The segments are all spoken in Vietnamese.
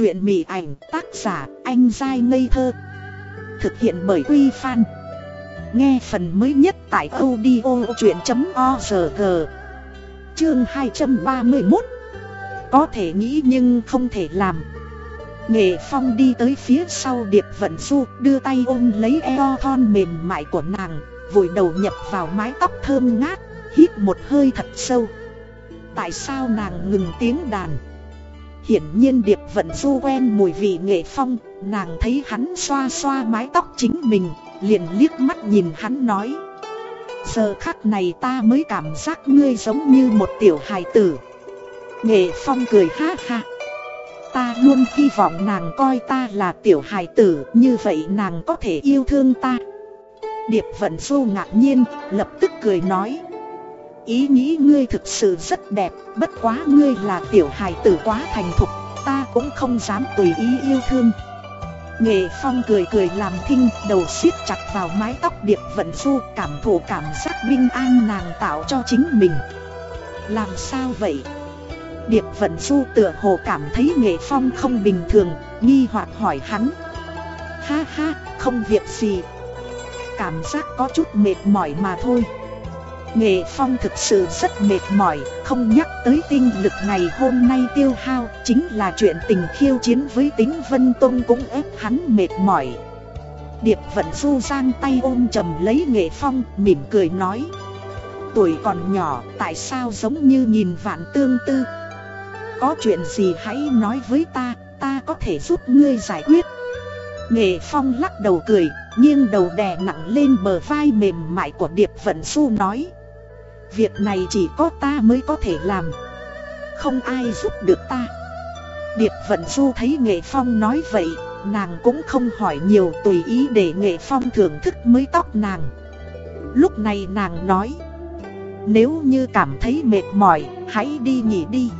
Chuyện mị ảnh tác giả anh dai ngây thơ, Thực hiện bởi Quy Phan. Nghe phần mới nhất tại audio chuyện.org Chương 231 Có thể nghĩ nhưng không thể làm. Nghệ Phong đi tới phía sau Điệp Vận Du, Đưa tay ôm lấy eo thon mềm mại của nàng, Vùi đầu nhập vào mái tóc thơm ngát, Hít một hơi thật sâu. Tại sao nàng ngừng tiếng đàn? Hiển nhiên Điệp Vận Du quen mùi vị Nghệ Phong, Nàng thấy hắn xoa xoa mái tóc chính mình, Liền liếc mắt nhìn hắn nói. Giờ khắc này ta mới cảm giác ngươi giống như một tiểu hài tử. Nghệ Phong cười ha ha. Ta luôn hy vọng nàng coi ta là tiểu hài tử, Như vậy nàng có thể yêu thương ta. Điệp Vận Du ngạc nhiên, lập tức cười nói. Ý nghĩ ngươi thực sự rất đẹp Bất quá ngươi là tiểu hài tử quá thành thục Ta cũng không dám tùy ý yêu thương. Nghệ Phong cười cười làm thinh đầu siết chặt vào mái tóc Điệp Vận Du Cảm thụ cảm giác binh an nàng tạo cho chính mình. Làm sao vậy? Điệp Vận Du tựa hồ cảm thấy Nghệ Phong không bình thường Nghi hoặc hỏi hắn. Ha ha, không việc gì. Cảm giác có chút mệt mỏi mà thôi. Nghệ Phong thực sự rất mệt mỏi, không nhắc tới tinh lực ngày hôm nay tiêu hao, chính là chuyện tình khiêu chiến với tính Vân Tông cũng ép hắn mệt mỏi. Điệp Vận Du giang tay ôm chầm lấy Nghệ Phong, mỉm cười nói. Tuổi còn nhỏ, tại sao giống như nhìn vạn tương tư? Có chuyện gì hãy nói với ta, ta có thể giúp ngươi giải quyết. Nghệ Phong lắc đầu cười, nghiêng đầu đè nặng lên bờ vai mềm mại của Điệp Vận Du nói. Việc này chỉ có ta mới có thể làm. Không ai giúp được ta. Điệp Vận Du thấy Nghệ Phong nói vậy, Nàng cũng không hỏi nhiều tùy ý để Nghệ Phong thưởng thức mới tóc nàng. Lúc này nàng nói, Nếu như cảm thấy mệt mỏi, Hãy đi nghỉ đi.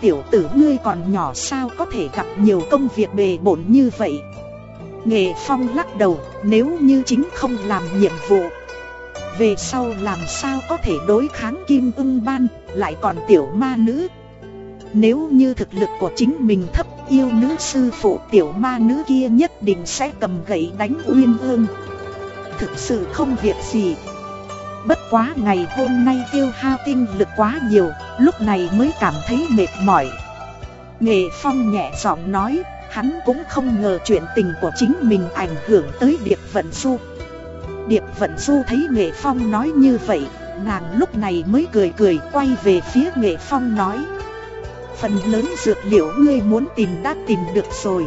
Tiểu tử ngươi còn nhỏ sao có thể gặp nhiều công việc bề bổn như vậy? Nghệ Phong lắc đầu, Nếu như chính không làm nhiệm vụ về sau làm sao có thể đối kháng kim ưng ban, Lại còn tiểu ma nữ? Nếu như thực lực của chính mình thấp, Yêu nữ sư phụ tiểu ma nữ kia nhất định sẽ cầm gậy đánh uyên ương. Thực sự không việc gì. Bất quá ngày hôm nay tiêu hao tinh lực quá nhiều, Lúc này mới cảm thấy mệt mỏi. Nghệ Phong nhẹ giọng nói, Hắn cũng không ngờ chuyện tình của chính mình ảnh hưởng tới Điệp Vận Du. Điệp Vận Du thấy Nghệ Phong nói như vậy, nàng lúc này mới cười cười quay về phía Nghệ Phong nói. Phần lớn dược liệu ngươi muốn tìm đã tìm được rồi.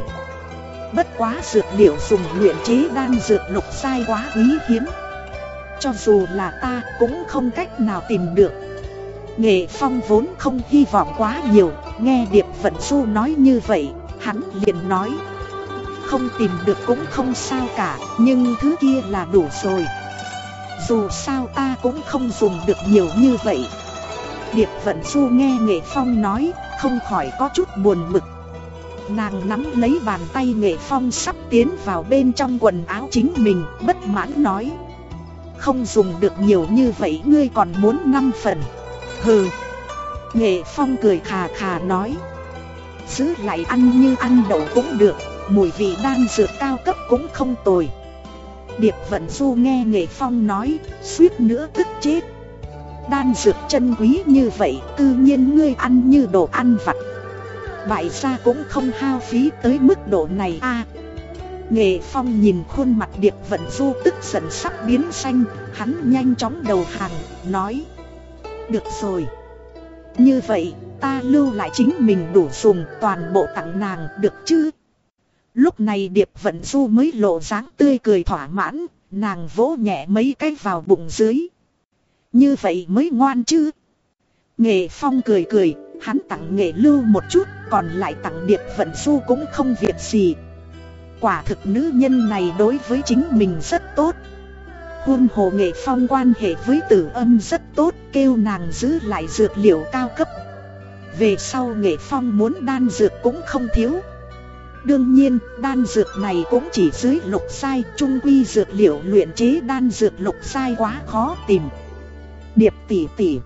Bất quá dược liệu dùng luyện chế đan dược lục sai quá quý hiếm. Cho dù là ta cũng không cách nào tìm được. Nghệ Phong vốn không hy vọng quá nhiều, nghe Điệp Vận Du nói như vậy, hắn liền nói. Không tìm được cũng không sao cả, Nhưng thứ kia là đủ rồi. Dù sao ta cũng không dùng được nhiều như vậy. Điệp Vận Du nghe Nghệ Phong nói, Không khỏi có chút buồn mực Nàng nắm lấy bàn tay Nghệ Phong sắp tiến vào bên trong quần áo chính mình, Bất mãn nói. Không dùng được nhiều như vậy, ngươi còn muốn năm phần. Hừ. Nghệ Phong cười khà khà nói. Giữ lại ăn như ăn đậu cũng được. Mùi vị đan dược cao cấp cũng không tồi. Điệp Vận Du nghe Nghệ Phong nói, suýt nữa tức chết. Đan dược chân quý như vậy, Tự nhiên ngươi ăn như đồ ăn vặt. Bại ra cũng không hao phí tới mức độ này a. Nghệ Phong nhìn khuôn mặt Điệp Vận Du tức giận sắp biến xanh, Hắn nhanh chóng đầu hàng, Nói. Được rồi. Như vậy, ta lưu lại chính mình đủ dùng toàn bộ tặng nàng, được chứ? Lúc này Điệp Vận Du mới lộ dáng tươi cười thỏa mãn, nàng vỗ nhẹ mấy cái vào bụng dưới. Như vậy mới ngoan chứ. Nghệ Phong cười cười, hắn tặng nghệ lưu một chút, còn lại tặng Điệp Vận Du cũng không việc gì. Quả thực nữ nhân này đối với chính mình rất tốt. Hôn hồ nghệ phong quan hệ với tử âm rất tốt, kêu nàng giữ lại dược liệu cao cấp. Về sau nghệ phong muốn đan dược cũng không thiếu. Đương nhiên, đan dược này cũng chỉ dưới lục sai, trung quy dược liệu luyện chế đan dược lục sai quá khó tìm. Điệp tỷ tỷ.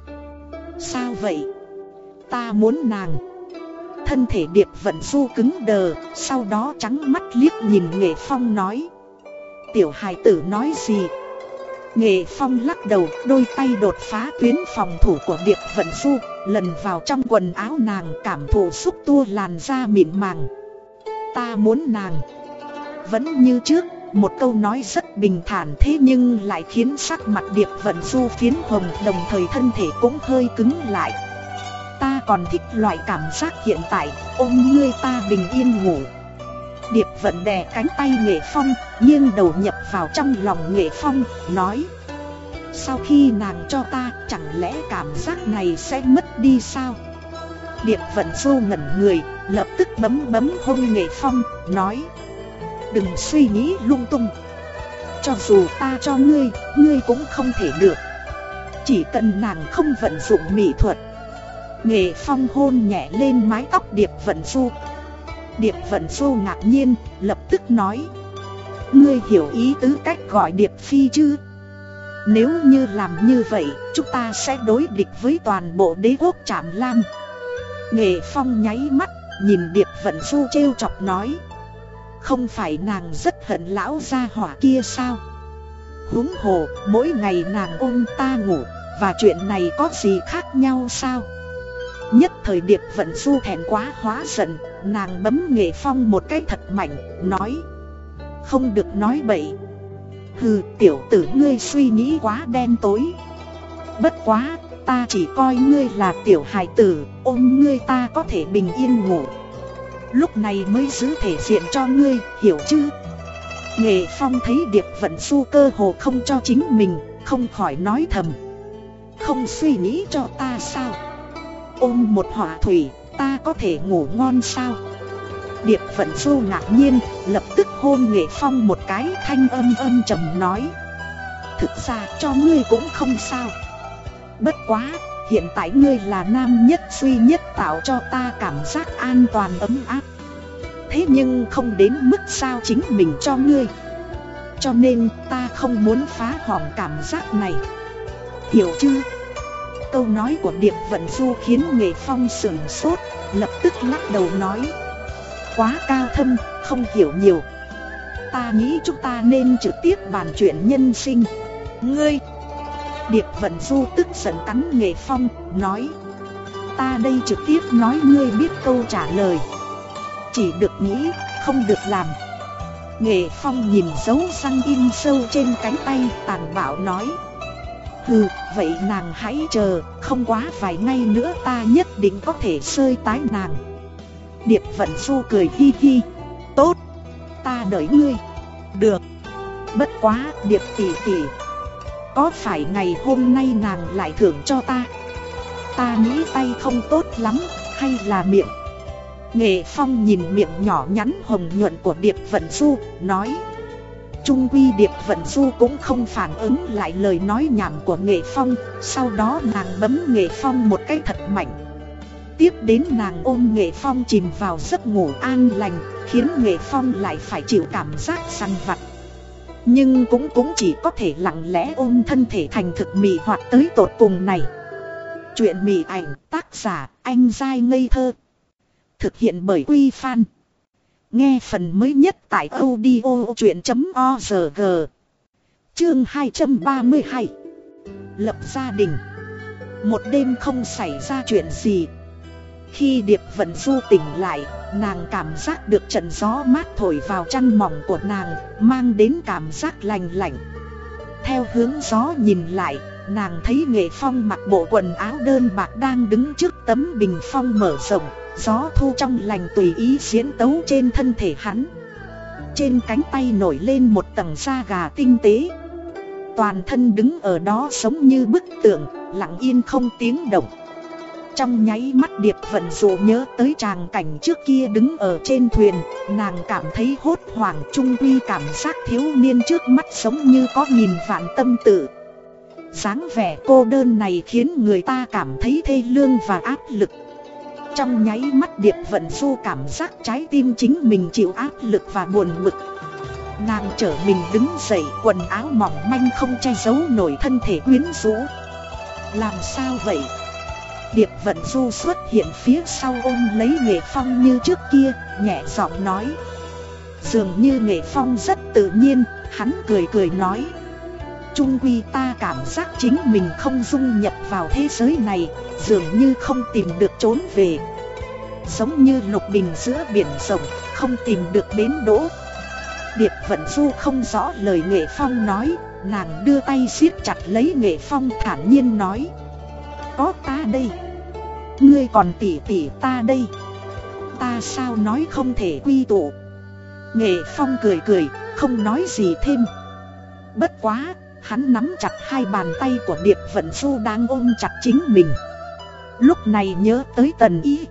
Sao vậy? Ta muốn nàng. Thân thể Điệp Vận Du cứng đờ, sau đó trắng mắt liếc nhìn Nghệ Phong nói. Tiểu hài tử nói gì? Nghệ Phong lắc đầu, đôi tay đột phá tuyến phòng thủ của Điệp Vận Du, lần vào trong quần áo nàng cảm thụ xúc tua làn da mịn màng. Ta muốn nàng. Vẫn như trước, một câu nói rất bình thản thế nhưng lại khiến sắc mặt Điệp Vận Du phiến hồng đồng thời thân thể cũng hơi cứng lại. Ta còn thích loại cảm giác hiện tại, ôm ngươi ta bình yên ngủ. Điệp Vận đè cánh tay Nghệ Phong, nghiêng đầu nhập vào trong lòng Nghệ Phong, nói Sau khi nàng cho ta, chẳng lẽ cảm giác này sẽ mất đi sao? Điệp Vận Du ngẩn người, lập tức bấm bấm hôn Nghệ Phong, nói Đừng suy nghĩ lung tung. Cho dù ta cho ngươi, ngươi cũng không thể được. Chỉ cần nàng không vận dụng mỹ thuật. Nghệ phong hôn nhẹ lên mái tóc Điệp Vận Du. Điệp Vận Du ngạc nhiên, lập tức nói Ngươi hiểu ý tứ cách gọi Điệp Phi chứ? Nếu như làm như vậy, chúng ta sẽ đối địch với toàn bộ đế quốc Trạm Lam. Nghệ Phong nháy mắt, nhìn Điệp Vận Du trêu chọc nói. Không phải nàng rất hận lão gia hỏa kia sao? Húng hồ, mỗi ngày nàng ôm ta ngủ Và chuyện này có gì khác nhau sao? Nhất thời Điệp Vận Du thẹn quá hóa giận Nàng bấm nghệ phong một cái thật mạnh Nói. Không được nói bậy. Hừ tiểu tử ngươi suy nghĩ quá đen tối. Bất quá ta chỉ coi ngươi là tiểu hài tử Ôm ngươi ta có thể bình yên ngủ. Lúc này mới giữ thể diện cho ngươi hiểu chứ? Nghệ phong thấy Điệp Vận Xu cơ hồ không cho chính mình Không khỏi nói thầm. Không suy nghĩ cho ta sao? Ôm một hỏa thủy, ta có thể ngủ ngon sao? Điệp Vận Du ngạc nhiên, lập tức hôn Nghệ Phong một cái thanh âm âm trầm nói. Thực ra cho ngươi cũng không sao. Bất quá, hiện tại ngươi là nam nhất duy nhất tạo cho ta cảm giác an toàn ấm áp. Thế nhưng không đến mức sao chính mình cho ngươi. Cho nên ta không muốn phá hỏng cảm giác này. Hiểu chưa? Câu nói của Điệp Vận Du khiến Nghệ Phong sửng sốt, lập tức lắc đầu nói. Quá cao thâm, không hiểu nhiều. Ta nghĩ chúng ta nên trực tiếp bàn chuyện nhân sinh. Ngươi Điệp Vận Du tức giận cắn Nghệ Phong, nói Ta đây trực tiếp nói ngươi biết câu trả lời. Chỉ được nghĩ, không được làm. Nghệ Phong nhìn dấu răng in sâu trên cánh tay tàn bạo nói Hừ, vậy nàng hãy chờ, không quá vài ngày nữa ta nhất định có thể sơi tái nàng. Điệp Vận Du cười hi hi Tốt, ta đợi ngươi. Được. Bất quá, Điệp tỷ tỷ có phải ngày hôm nay nàng lại thưởng cho ta? Ta nghĩ tay không tốt lắm, hay là miệng? Nghệ Phong nhìn miệng nhỏ nhắn hồng nhuận của Điệp Vận Du, nói Trung Quy Điệp Vận Du cũng không phản ứng lại lời nói nhảm của Nghệ Phong Sau đó nàng bấm Nghệ Phong một cái thật mạnh. Tiếp đến nàng ôm Nghệ Phong chìm vào giấc ngủ an lành Khiến Nghệ Phong lại phải chịu cảm giác săn vặt. Nhưng cũng cũng chỉ có thể lặng lẽ ôm thân thể thành thực mị hoạt tới tột cùng này. Chuyện mị ảnh, tác giả, anh dai ngây thơ. Thực hiện bởi Quy Phan. Nghe phần mới nhất tại audio chuyện.org Chương 232 Lập gia đình. Một đêm không xảy ra chuyện gì khi Điệp Vận Du tỉnh lại Nàng cảm giác được trận gió mát thổi vào chăn mỏng của nàng Mang đến cảm giác lành lạnh. Theo hướng gió nhìn lại Nàng thấy Nghệ Phong mặc bộ quần áo đơn bạc đang đứng trước tấm bình phong mở rộng Gió thu trong lành tùy ý diễn tấu trên thân thể hắn. Trên cánh tay nổi lên một tầng da gà tinh tế. Toàn thân đứng ở đó giống như bức tượng, lặng yên không tiếng động. Trong nháy mắt Điệp Vận dụ nhớ tới tràng cảnh trước kia đứng ở trên thuyền, Nàng cảm thấy hốt hoảng trung quy cảm giác thiếu niên trước mắt giống như có nghìn vạn tâm tự. Dáng vẻ cô đơn này khiến người ta cảm thấy thê lương và áp lực. Trong nháy mắt Điệp Vận Du cảm giác trái tim chính mình chịu áp lực và buồn bực Nàng trở mình đứng dậy, quần áo mỏng manh không che giấu nổi thân thể quyến rũ. Làm sao vậy? Điệp Vận Du xuất hiện phía sau ôm lấy Nghệ Phong như trước kia, nhẹ giọng nói. Dường như Nghệ Phong rất tự nhiên, hắn cười cười nói. Trung quy ta cảm giác chính mình không dung nhập vào thế giới này, dường như không tìm được trốn về. Giống như lục bình giữa biển rộng, không tìm được bến đỗ. Điệp Vận Du không rõ lời Nghệ Phong nói, nàng đưa tay siết chặt lấy Nghệ Phong thản nhiên nói. Có ta đây. Ngươi còn tỉ tỉ ta đây. Ta sao nói không thể quy tụ. Nghệ Phong cười cười, không nói gì thêm. Bất quá, hắn nắm chặt hai bàn tay của Điệp Vận Du đang ôm chặt chính mình. Lúc này nhớ tới tần ý.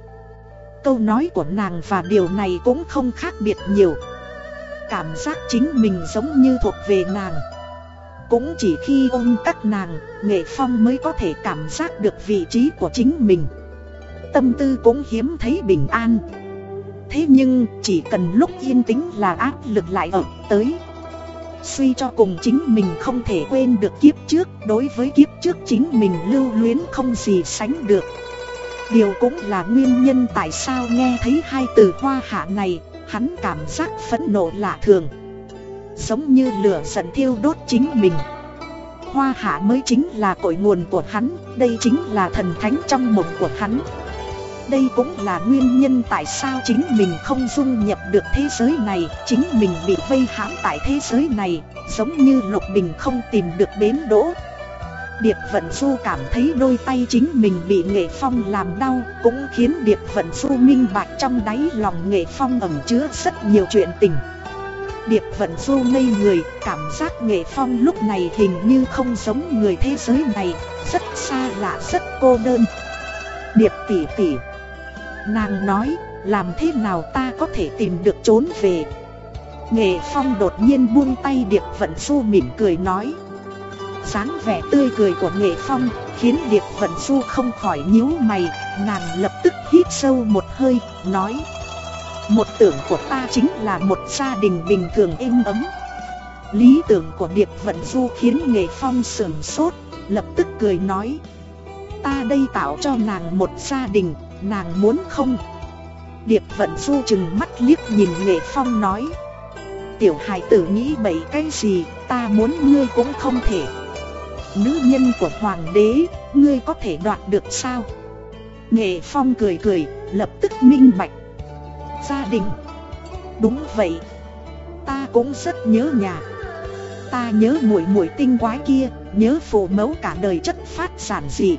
Câu nói của nàng và điều này cũng không khác biệt nhiều. Cảm giác chính mình giống như thuộc về nàng. Cũng chỉ khi ôm các nàng, Nghệ Phong mới có thể cảm giác được vị trí của chính mình. Tâm tư cũng hiếm thấy bình an. Thế nhưng chỉ cần lúc yên tĩnh là áp lực lại ập tới Suy cho cùng chính mình không thể quên được kiếp trước Đối với kiếp trước chính mình lưu luyến không gì sánh được Điều cũng là nguyên nhân tại sao nghe thấy hai từ hoa hạ này Hắn cảm giác phẫn nộ lạ thường Giống như lửa giận thiêu đốt chính mình. Hoa hạ mới chính là cội nguồn của hắn, Đây chính là thần thánh trong mộng của hắn. Đây cũng là nguyên nhân tại sao chính mình không dung nhập được thế giới này, Chính mình bị vây hãm tại thế giới này, Giống như Lục Bình không tìm được bến đỗ. Điệp Vận Du cảm thấy đôi tay chính mình bị Nghệ Phong làm đau, Cũng khiến Điệp Vận Du minh bạch trong đáy lòng Nghệ Phong ẩn chứa rất nhiều chuyện tình. Điệp Vận Du ngây người, cảm giác Nghệ Phong lúc này hình như không giống người thế giới này Rất xa lạ, rất cô đơn. Điệp tỷ tỷ Nàng nói, làm thế nào ta có thể tìm được trốn về? Nghệ Phong đột nhiên buông tay Điệp Vận Du mỉm cười nói. Dáng vẻ tươi cười của Nghệ Phong khiến Điệp Vận Du không khỏi nhíu mày Nàng lập tức hít sâu một hơi, nói. Một tưởng của ta chính là một gia đình bình thường êm ấm. Lý tưởng của Điệp Vận Du khiến Nghệ Phong sườn sốt, lập tức cười nói Ta đây tạo cho nàng một gia đình Nàng muốn không? Điệp vận du chừng mắt liếc nhìn nghệ phong nói Tiểu hài tử nghĩ bậy cái gì Ta muốn ngươi cũng không thể. Nữ nhân của hoàng đế Ngươi có thể đoạt được sao? Nghệ phong cười cười Lập tức minh bạch Gia đình. Đúng vậy. Ta cũng rất nhớ nhà. Ta nhớ muội muội tinh quái kia, Nhớ phụ mẫu cả đời chất phát sản dị.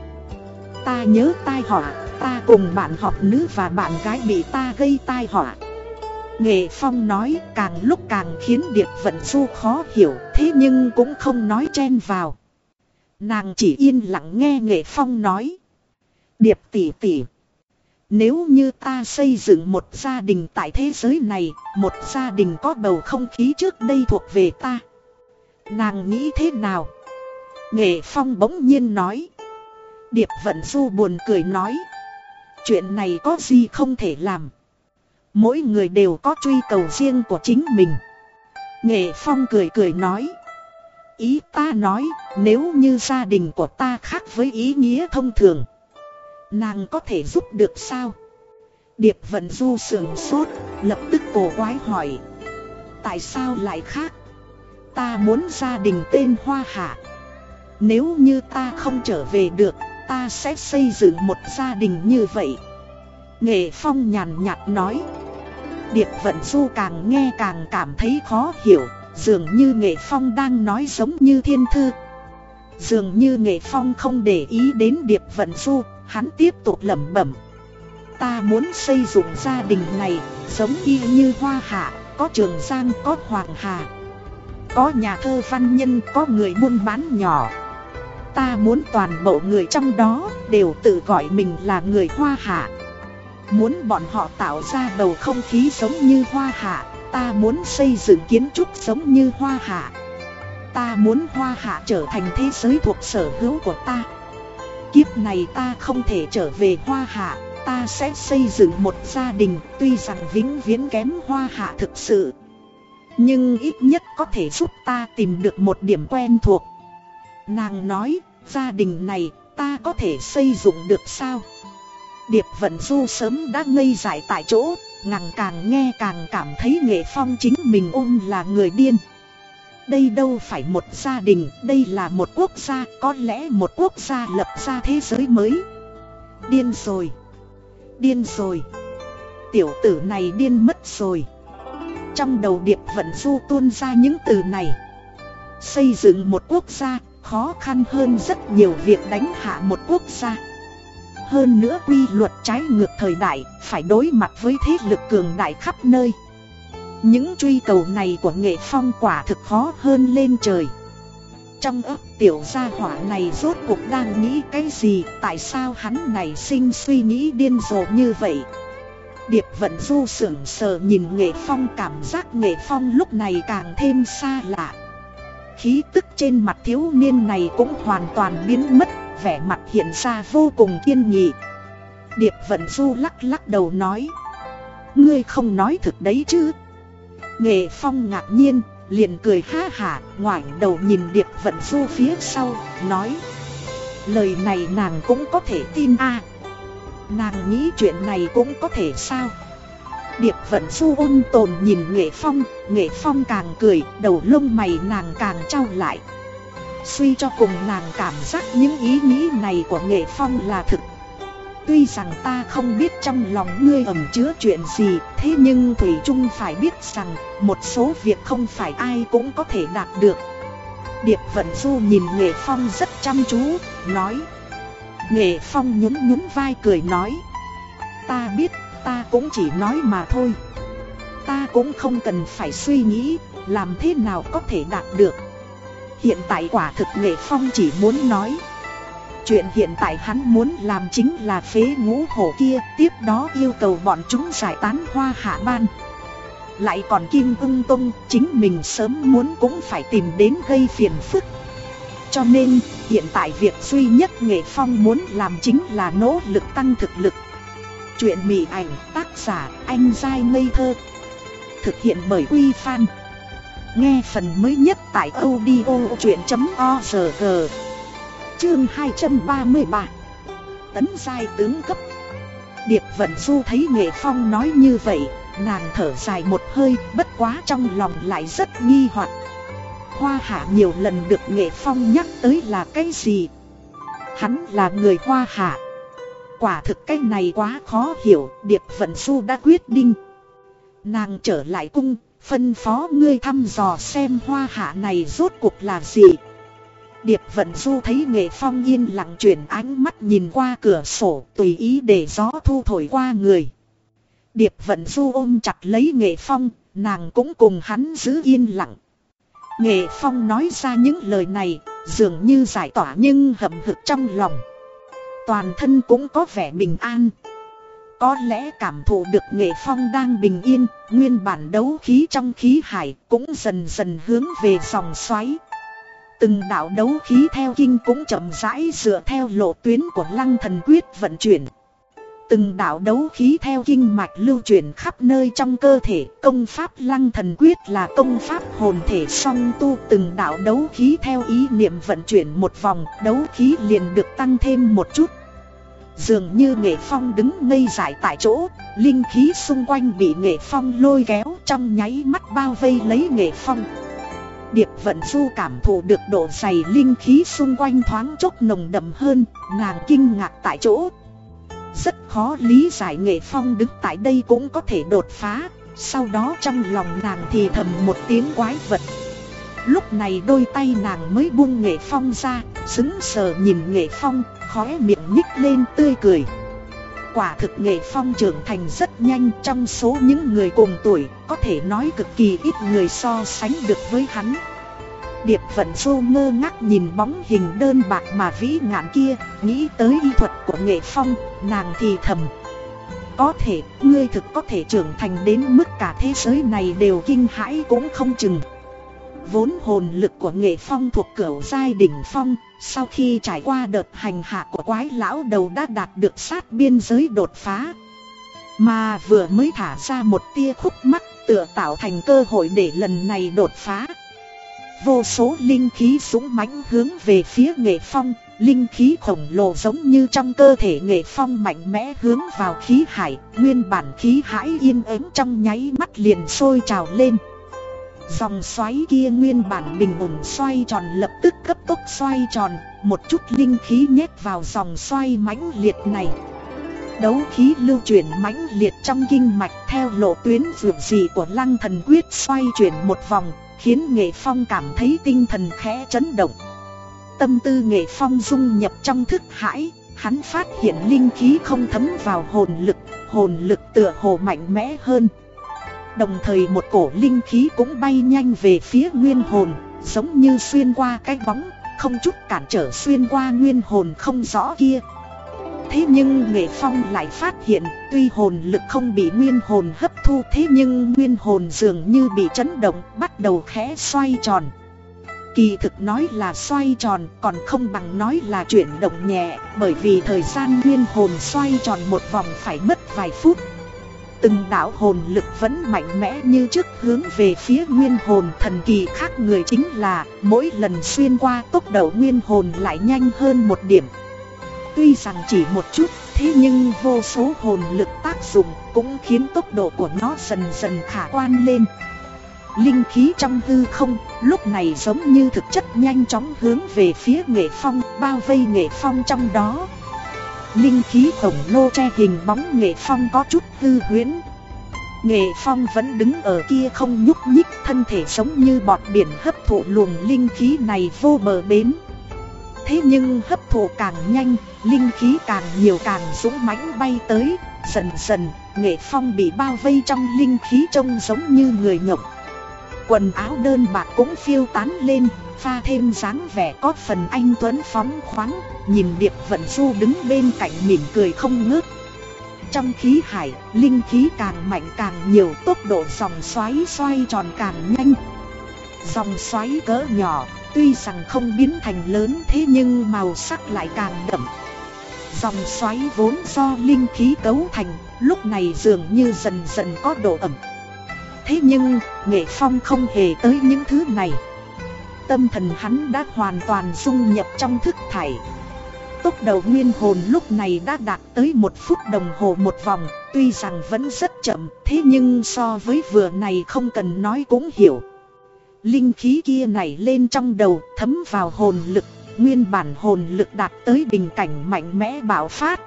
Ta nhớ tai họa, Ta cùng bạn học nữ và bạn gái bị ta gây tai họa. Nghệ Phong nói, càng lúc càng khiến Điệp Vận Du khó hiểu, Thế nhưng cũng không nói chen vào. Nàng chỉ yên lặng nghe Nghệ Phong nói. Điệp tỷ tỷ nếu như ta xây dựng một gia đình tại thế giới này, Một gia đình có bầu không khí trước đây thuộc về ta. Nàng nghĩ thế nào? Nghệ Phong bỗng nhiên nói. Điệp Vận Du buồn cười nói. Chuyện này có gì không thể làm? Mỗi người đều có truy cầu riêng của chính mình. Nghệ Phong cười cười nói. Ý ta nói, nếu như gia đình của ta khác với ý nghĩa thông thường Nàng có thể giúp được sao? Điệp vận du sườn sốt, Lập tức cổ quái hỏi. Tại sao lại khác? Ta muốn gia đình tên Hoa Hạ. Nếu như ta không trở về được, ta sẽ xây dựng một gia đình như vậy. Nghệ Phong nhàn nhạt nói. Điệp Vận Du càng nghe càng cảm thấy khó hiểu, Dường như Nghệ Phong đang nói giống như thiên thư. Dường như Nghệ Phong không để ý đến Điệp Vận Du. Hắn tiếp tục lẩm bẩm. Ta muốn xây dựng gia đình này Giống y như Hoa Hạ Có Trường Giang, có Hoàng Hà. Có nhà thơ văn nhân, có người buôn bán nhỏ. Ta muốn toàn bộ người trong đó đều tự gọi mình là người hoa hạ. Muốn bọn họ tạo ra bầu không khí giống như hoa hạ Ta muốn xây dựng kiến trúc giống như hoa hạ. Ta muốn hoa hạ trở thành thế giới thuộc sở hữu của ta. Kiếp này ta không thể trở về hoa hạ Ta sẽ xây dựng một gia đình Tuy rằng vĩnh viễn kém hoa hạ thực sự Nhưng ít nhất có thể giúp ta tìm được một điểm quen thuộc Nàng nói, gia đình này ta có thể xây dựng được sao? Điệp Vận Du sớm đã ngây dại tại chỗ, ngằng càng nghe càng cảm thấy nghệ phong chính mình ôm là người điên. Đây đâu phải một gia đình, đây là một quốc gia, có lẽ một quốc gia lập ra thế giới mới. Điên rồi, điên rồi, tiểu tử này điên mất rồi. Trong đầu Điệp Vận Du tuôn ra những từ này. Xây dựng một quốc gia khó khăn hơn rất nhiều việc đánh hạ một quốc gia. Hơn nữa quy luật trái ngược thời đại, phải đối mặt với thế lực cường đại khắp nơi. Những truy cầu này của nghệ phong quả thực khó hơn lên trời. Trong ấp tiểu gia hỏa này rốt cuộc đang nghĩ cái gì, tại sao hắn này sinh suy nghĩ điên rồ như vậy. Điệp vận du sưởng sờ nhìn nghệ phong cảm giác nghệ phong lúc này càng thêm xa lạ. Khí tức trên mặt thiếu niên này cũng hoàn toàn biến mất, vẻ mặt hiện ra vô cùng kiên nghị. Điệp vận du lắc lắc đầu nói. Ngươi không nói thực đấy chứ. Nghệ phong ngạc nhiên, liền cười ha hả, ngoảnh đầu nhìn Điệp vận du phía sau, nói. Lời này nàng cũng có thể tin a. Nàng nghĩ chuyện này cũng có thể sao? Điệp vận du ôn tồn nhìn nghệ phong Nghệ phong càng cười Đầu lông mày nàng càng trao lại. Suy cho cùng nàng cảm giác những ý nghĩ này của nghệ phong là thực Tuy rằng ta không biết trong lòng ngươi ẩm chứa chuyện gì, Thế nhưng Thủy Trung phải biết rằng, Một số việc không phải ai cũng có thể đạt được. Điệp Vận Du nhìn Nghệ Phong rất chăm chú, Nói. Nghệ Phong nhún nhún vai cười nói. Ta biết, ta cũng chỉ nói mà thôi. Ta cũng không cần phải suy nghĩ, Làm thế nào có thể đạt được. Hiện tại quả thực Nghệ Phong chỉ muốn nói. Chuyện hiện tại hắn muốn làm chính là phế ngũ hổ kia, Tiếp đó yêu cầu bọn chúng giải tán hoa hạ ban. Lại còn Kim ung tung Chính mình sớm muốn cũng phải tìm đến gây phiền phức. Cho nên, hiện tại việc duy nhất Nghệ Phong muốn làm chính là nỗ lực tăng thực lực. Chuyện mỉ ảnh, tác giả, anh dai ngây thơ. Thực hiện bởi Quy Phan. Nghe phần mới nhất tại audio chuyện.org Chương 233 Tấn giai tướng cấp. Điệp Vận Du thấy Nghệ Phong nói như vậy, Nàng thở dài một hơi, bất quá trong lòng lại rất nghi hoặc. Hoa hạ nhiều lần được Nghệ Phong nhắc tới là cái gì? Hắn là người Hoa hạ. Quả thực cái này quá khó hiểu, Điệp Vận Du đã quyết định. Nàng trở lại cung, Phân phó ngươi thăm dò xem hoa hạ này rốt cuộc là gì. Điệp Vận Du thấy Nghệ Phong yên lặng chuyển ánh mắt nhìn qua cửa sổ tùy ý để gió thu thổi qua người. Điệp Vận Du ôm chặt lấy Nghệ Phong, nàng cũng cùng hắn giữ yên lặng. Nghệ Phong nói ra những lời này, dường như giải tỏa nhưng hậm hực trong lòng. Toàn thân cũng có vẻ bình an. Có lẽ cảm thụ được Nghệ Phong đang bình yên, nguyên bản đấu khí trong khí hải cũng dần dần hướng về dòng xoáy. Từng đạo đấu khí theo kinh cũng chậm rãi dựa theo lộ tuyến của lăng thần quyết vận chuyển. Từng đạo đấu khí theo kinh mạch lưu chuyển khắp nơi trong cơ thể, công pháp lăng thần quyết là công pháp hồn thể song tu từng đạo đấu khí theo ý niệm vận chuyển một vòng, đấu khí liền được tăng thêm một chút. Dường như nghệ phong đứng ngây dại tại chỗ, linh khí xung quanh bị nghệ phong lôi kéo trong nháy mắt bao vây lấy nghệ phong. Điệp vận du cảm thụ được độ dày linh khí xung quanh thoáng chốc nồng đậm hơn, nàng kinh ngạc tại chỗ. Rất khó lý giải nghệ phong đứng tại đây cũng có thể đột phá, sau đó trong lòng nàng thì thầm một tiếng quái vật. Lúc này đôi tay nàng mới buông nghệ phong ra, xứng sờ nhìn nghệ phong, khóe miệng nhích lên tươi cười. Quả thực nghệ phong trưởng thành rất nhanh trong số những người cùng tuổi, có thể nói cực kỳ ít người so sánh được với hắn. Điệp vận du ngơ ngác nhìn bóng hình đơn bạc mà vĩ ngạn kia, nghĩ tới y thuật của nghệ phong, nàng thì thầm. Có thể, ngươi thực có thể trưởng thành đến mức cả thế giới này đều kinh hãi cũng không chừng. Vốn hồn lực của nghệ phong thuộc cửu giai đỉnh phong, sau khi trải qua đợt hành hạ của quái lão đầu đã đạt được sát biên giới đột phá. Mà vừa mới thả ra một tia khúc mắc tựa tạo thành cơ hội để lần này đột phá. Vô số linh khí súng mãnh hướng về phía nghệ phong, linh khí khổng lồ giống như trong cơ thể nghệ phong mạnh mẽ hướng vào khí hải, nguyên bản khí hải yên ấm trong nháy mắt liền sôi trào lên. Dòng xoáy kia nguyên bản bình ổn xoay tròn lập tức cấp tốc xoay tròn, một chút linh khí nhét vào dòng xoay mãnh liệt này. Đấu khí lưu chuyển mãnh liệt trong kinh mạch theo lộ tuyến vượt dị của lăng thần quyết xoay chuyển một vòng, khiến nghệ phong cảm thấy tinh thần khẽ chấn động. Tâm tư nghệ phong dung nhập trong thức hải, hắn phát hiện linh khí không thấm vào hồn lực, hồn lực tựa hồ mạnh mẽ hơn. Đồng thời một cổ linh khí cũng bay nhanh về phía nguyên hồn, giống như xuyên qua cái bóng, không chút cản trở xuyên qua nguyên hồn không rõ kia. Thế nhưng Nghệ Phong lại phát hiện tuy hồn lực không bị nguyên hồn hấp thu thế nhưng nguyên hồn dường như bị chấn động bắt đầu khẽ xoay tròn. Kỳ thực nói là xoay tròn còn không bằng nói là chuyển động nhẹ bởi vì thời gian nguyên hồn xoay tròn một vòng phải mất vài phút. Từng đạo hồn lực vẫn mạnh mẽ như trước hướng về phía nguyên hồn thần kỳ khác người chính là mỗi lần xuyên qua tốc độ nguyên hồn lại nhanh hơn một điểm. Tuy rằng chỉ một chút, thế nhưng vô số hồn lực tác dụng cũng khiến tốc độ của nó dần dần khả quan lên. Linh khí trong hư không, lúc này giống như thực chất nhanh chóng hướng về phía nghệ phong, bao vây nghệ phong trong đó. Linh khí khổng lồ che hình bóng nghệ phong có chút hư huyễn. Nghệ phong vẫn đứng ở kia không nhúc nhích thân thể sống như bọt biển hấp thụ luồng linh khí này vô bờ bến. Thế nhưng hấp thụ càng nhanh, linh khí càng nhiều càng dũng mãnh bay tới, dần dần, nghệ phong bị bao vây trong linh khí trông giống như người ngộng. Quần áo đơn bạc cũng phiêu tán lên, pha thêm dáng vẻ có phần anh Tuấn phóng khoáng, nhìn Điệp Vận Du đứng bên cạnh mỉm cười không ngớt. Trong khí hải, linh khí càng mạnh càng nhiều tốc độ dòng xoáy xoay tròn càng nhanh. Dòng xoáy cỡ nhỏ, tuy rằng không biến thành lớn thế nhưng màu sắc lại càng đậm. Dòng xoáy vốn do linh khí cấu thành, lúc này dường như dần dần có độ ẩm. Thế nhưng, Nghệ Phong không hề tới những thứ này. Tâm thần hắn đã hoàn toàn dung nhập trong thức thải. Tốc độ nguyên hồn lúc này đã đạt tới một phút đồng hồ một vòng, tuy rằng vẫn rất chậm, thế nhưng so với vừa này không cần nói cũng hiểu. Linh khí kia nảy lên trong đầu, thấm vào hồn lực, nguyên bản hồn lực đạt tới bình cảnh mạnh mẽ bạo phát.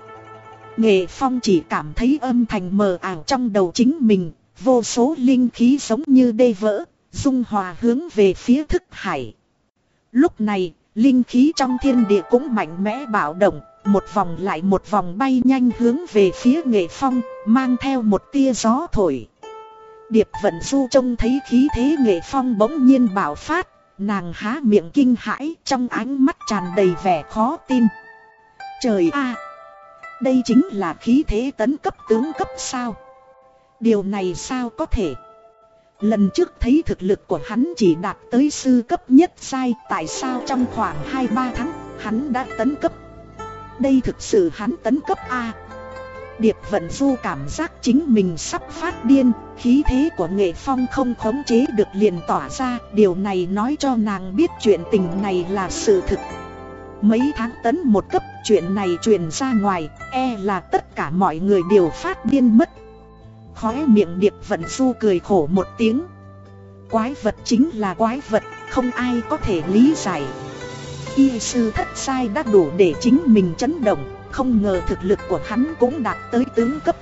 Nghệ Phong chỉ cảm thấy âm thanh mờ ảo trong đầu chính mình, vô số linh khí giống như đê vỡ, dung hòa hướng về phía thức hải. Lúc này, linh khí trong thiên địa cũng mạnh mẽ bạo động, một vòng lại một vòng bay nhanh hướng về phía nghệ phong, mang theo một tia gió thổi. Điệp vận du trông thấy khí thế nghệ phong bỗng nhiên bạo phát, nàng há miệng kinh hãi trong ánh mắt tràn đầy vẻ khó tin. Trời a Đây chính là khí thế tấn cấp tướng cấp sao? Điều này sao có thể? Lần trước thấy thực lực của hắn chỉ đạt tới sư cấp nhất sai Tại sao trong khoảng 2-3 tháng, hắn đã tấn cấp? Đây thực sự hắn tấn cấp A? Điệp Vận Du cảm giác chính mình sắp phát điên, Khí thế của nghệ phong không khống chế được liền tỏa ra, Điều này nói cho nàng biết chuyện tình này là sự thực. Mấy tháng tấn một cấp, chuyện này truyền ra ngoài E là tất cả mọi người đều phát điên mất. Khóe miệng Điệp Vận Du cười khổ một tiếng. Quái vật chính là quái vật, Không ai có thể lý giải. Y sư thất sai đã đủ để chính mình chấn động, Không ngờ thực lực của hắn cũng đạt tới tướng cấp.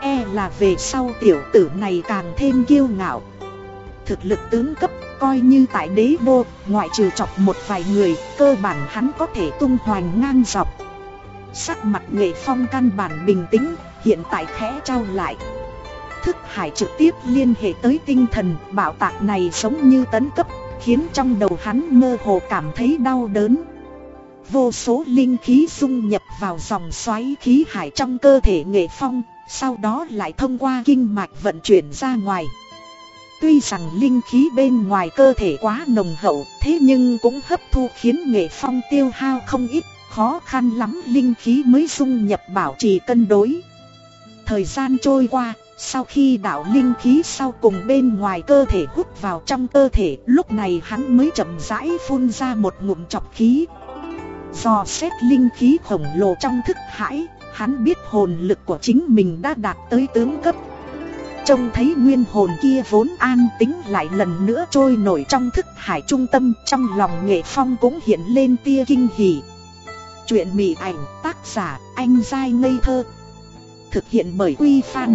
E là về sau tiểu tử này càng thêm kiêu ngạo. Thực lực tướng cấp, coi như tại đế đô, Ngoại trừ chọc một vài người, Cơ bản hắn có thể tung hoành ngang dọc. Sắc mặt nghệ phong căn bản bình tĩnh, Hiện tại khẽ trao lại. Thức hải trực tiếp liên hệ tới tinh thần Bảo tạc này giống như tấn cấp, Khiến trong đầu hắn mơ hồ cảm thấy đau đớn. Vô số linh khí dung nhập vào dòng xoáy khí hải trong cơ thể nghệ phong, Sau đó lại thông qua kinh mạch vận chuyển ra ngoài. Tuy rằng linh khí bên ngoài cơ thể quá nồng hậu, Thế nhưng cũng hấp thu khiến nghệ phong tiêu hao không ít, Khó khăn lắm linh khí mới dung nhập bảo trì cân đối. Thời gian trôi qua sau khi đạo linh khí sau cùng bên ngoài cơ thể hút vào trong cơ thể, Lúc này hắn mới chậm rãi phun ra một ngụm chọc khí. Do xét linh khí khổng lồ trong thức hải Hắn biết hồn lực của chính mình đã đạt tới tướng cấp. Trông thấy nguyên hồn kia vốn an tính lại lần nữa trôi nổi trong thức hải trung tâm, Trong lòng nghệ phong cũng hiện lên tia kinh hỉ. Chuyện mị ảnh, tác giả, anh dai ngây thơ. Thực hiện bởi Quy Phan.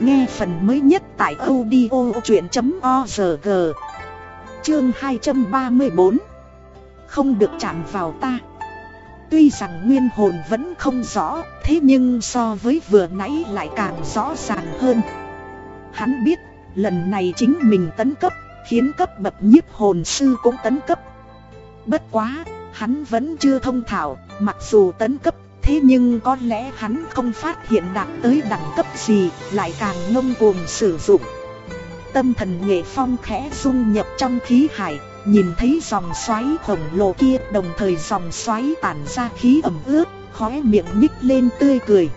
Nghe phần mới nhất tại audio chuyện.org Chương 234 Không được chạm vào ta. Tuy rằng nguyên hồn vẫn không rõ Thế nhưng so với vừa nãy lại càng rõ ràng hơn. Hắn biết lần này chính mình tấn cấp Khiến cấp bậc nhiếp hồn sư cũng tấn cấp. Bất quá, hắn vẫn chưa thông thảo Mặc dù tấn cấp Thế nhưng có lẽ hắn không phát hiện đạt tới đẳng cấp gì Lại càng ngông cuồng sử dụng. Tâm thần nghệ phong khẽ dung nhập trong khí hải Nhìn thấy dòng xoáy khổng lồ kia Đồng thời dòng xoáy tản ra khí ẩm ướt Khóe miệng nhích lên tươi cười.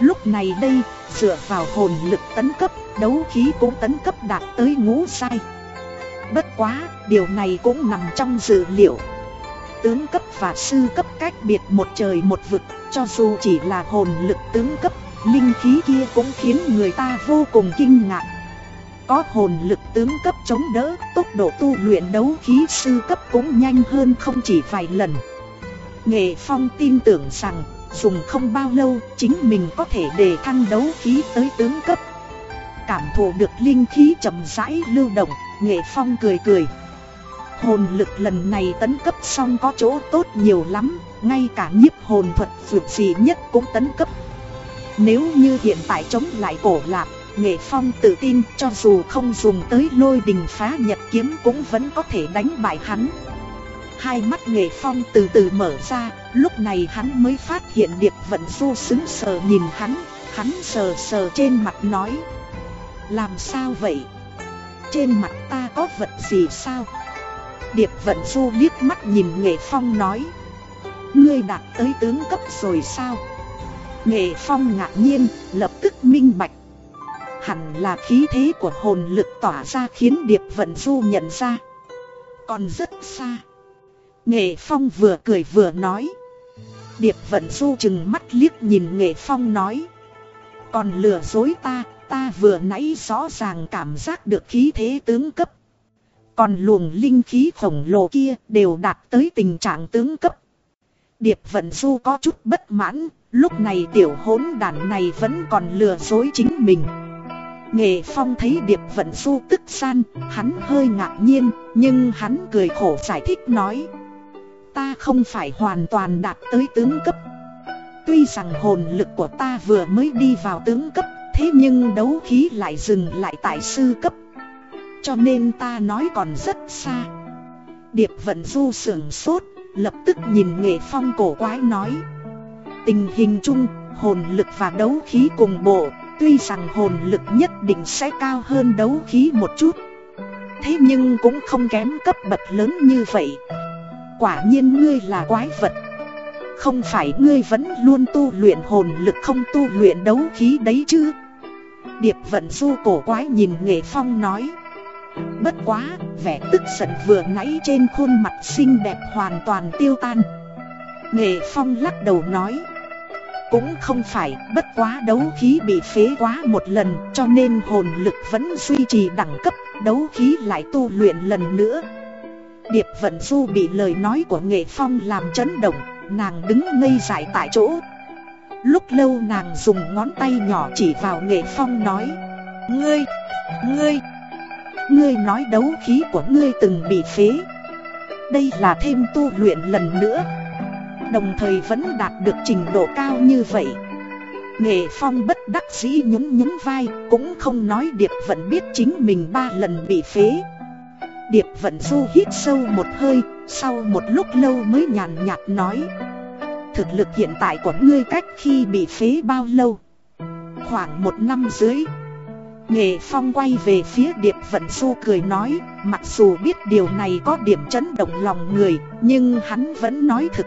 Lúc này đây, dựa vào hồn lực tấn cấp Đấu khí cũng tấn cấp đạt tới ngũ sai Bất quá, điều này cũng nằm trong dự liệu tướng cấp và sư cấp cách biệt một trời một vực, Cho dù chỉ là hồn lực tướng cấp, Linh khí kia cũng khiến người ta vô cùng kinh ngạc. Có hồn lực tướng cấp chống đỡ, Tốc độ tu luyện đấu khí sư cấp cũng nhanh hơn không chỉ vài lần. Nghệ Phong tin tưởng rằng, Dùng không bao lâu, chính mình có thể đề thăng đấu khí tới tướng cấp. Cảm thụ được linh khí chậm rãi lưu động, Nghệ Phong cười cười. Hồn lực lần này tấn cấp xong có chỗ tốt nhiều lắm, Ngay cả nhiếp hồn thuật dược gì nhất cũng tấn cấp Nếu như hiện tại chống lại cổ lạc Nghệ Phong tự tin cho dù không dùng tới lôi đình phá nhật kiếm cũng vẫn có thể đánh bại hắn Hai mắt Nghệ Phong từ từ mở ra, Lúc này hắn mới phát hiện Điệp Vận Du xứng sờ nhìn hắn Hắn sờ sờ trên mặt nói, Làm sao vậy? Trên mặt ta có vật gì sao? Điệp Vận Du liếc mắt nhìn Nghệ Phong nói. Ngươi đạt tới tướng cấp rồi sao? Nghệ Phong ngạc nhiên, lập tức minh bạch. Hẳn là khí thế của hồn lực tỏa ra khiến Điệp Vận Du nhận ra. Còn rất xa. Nghệ Phong vừa cười vừa nói. Điệp Vận Du chừng mắt liếc nhìn Nghệ Phong nói. Còn lừa dối ta, ta vừa nãy rõ ràng cảm giác được khí thế tướng cấp còn luồng linh khí khổng lồ kia đều đạt tới tình trạng tướng cấp. Điệp Vận Du có chút bất mãn, lúc này tiểu hỗn đàn này vẫn còn lừa dối chính mình. Nghệ Phong thấy Điệp Vận Du tức san, hắn hơi ngạc nhiên, nhưng hắn cười khổ giải thích nói. Ta không phải hoàn toàn đạt tới tướng cấp. Tuy rằng hồn lực của ta vừa mới đi vào tướng cấp, thế nhưng đấu khí lại dừng lại tại sư cấp. Cho nên ta nói còn rất xa. Điệp vận du sưởng sốt, Lập tức nhìn nghệ phong cổ quái nói. Tình hình chung, hồn lực và đấu khí cùng bộ, Tuy rằng hồn lực nhất định sẽ cao hơn đấu khí một chút. Thế nhưng cũng không kém cấp bậc lớn như vậy. Quả nhiên ngươi là quái vật. Không phải ngươi vẫn luôn tu luyện hồn lực không tu luyện đấu khí đấy chứ? Điệp vận du cổ quái nhìn nghệ phong nói. Bất quá, vẻ tức giận vừa nãy trên khuôn mặt xinh đẹp hoàn toàn tiêu tan. Nghệ Phong lắc đầu nói Cũng không phải, bất quá đấu khí bị phế quá một lần Cho nên hồn lực vẫn duy trì đẳng cấp, đấu khí lại tu luyện lần nữa. Điệp Vận Du bị lời nói của Nghệ Phong làm chấn động Nàng đứng ngây dại tại chỗ. Lúc lâu nàng dùng ngón tay nhỏ chỉ vào Nghệ Phong nói Ngươi, ngươi Ngươi nói đấu khí của ngươi từng bị phế. Đây là thêm tu luyện lần nữa. Đồng thời vẫn đạt được trình độ cao như vậy. Nghệ Phong bất đắc dĩ nhún nhún vai, Cũng không nói Điệp Vận biết chính mình ba lần bị phế. Điệp Vận du hít sâu một hơi, Sau một lúc lâu mới nhàn nhạt nói. Thực lực hiện tại của ngươi cách khi bị phế bao lâu? Khoảng một năm dưới Nghệ Phong quay về phía Điệp Vận Du cười nói, mặc dù biết điều này có điểm chấn động lòng người, nhưng hắn vẫn nói thực.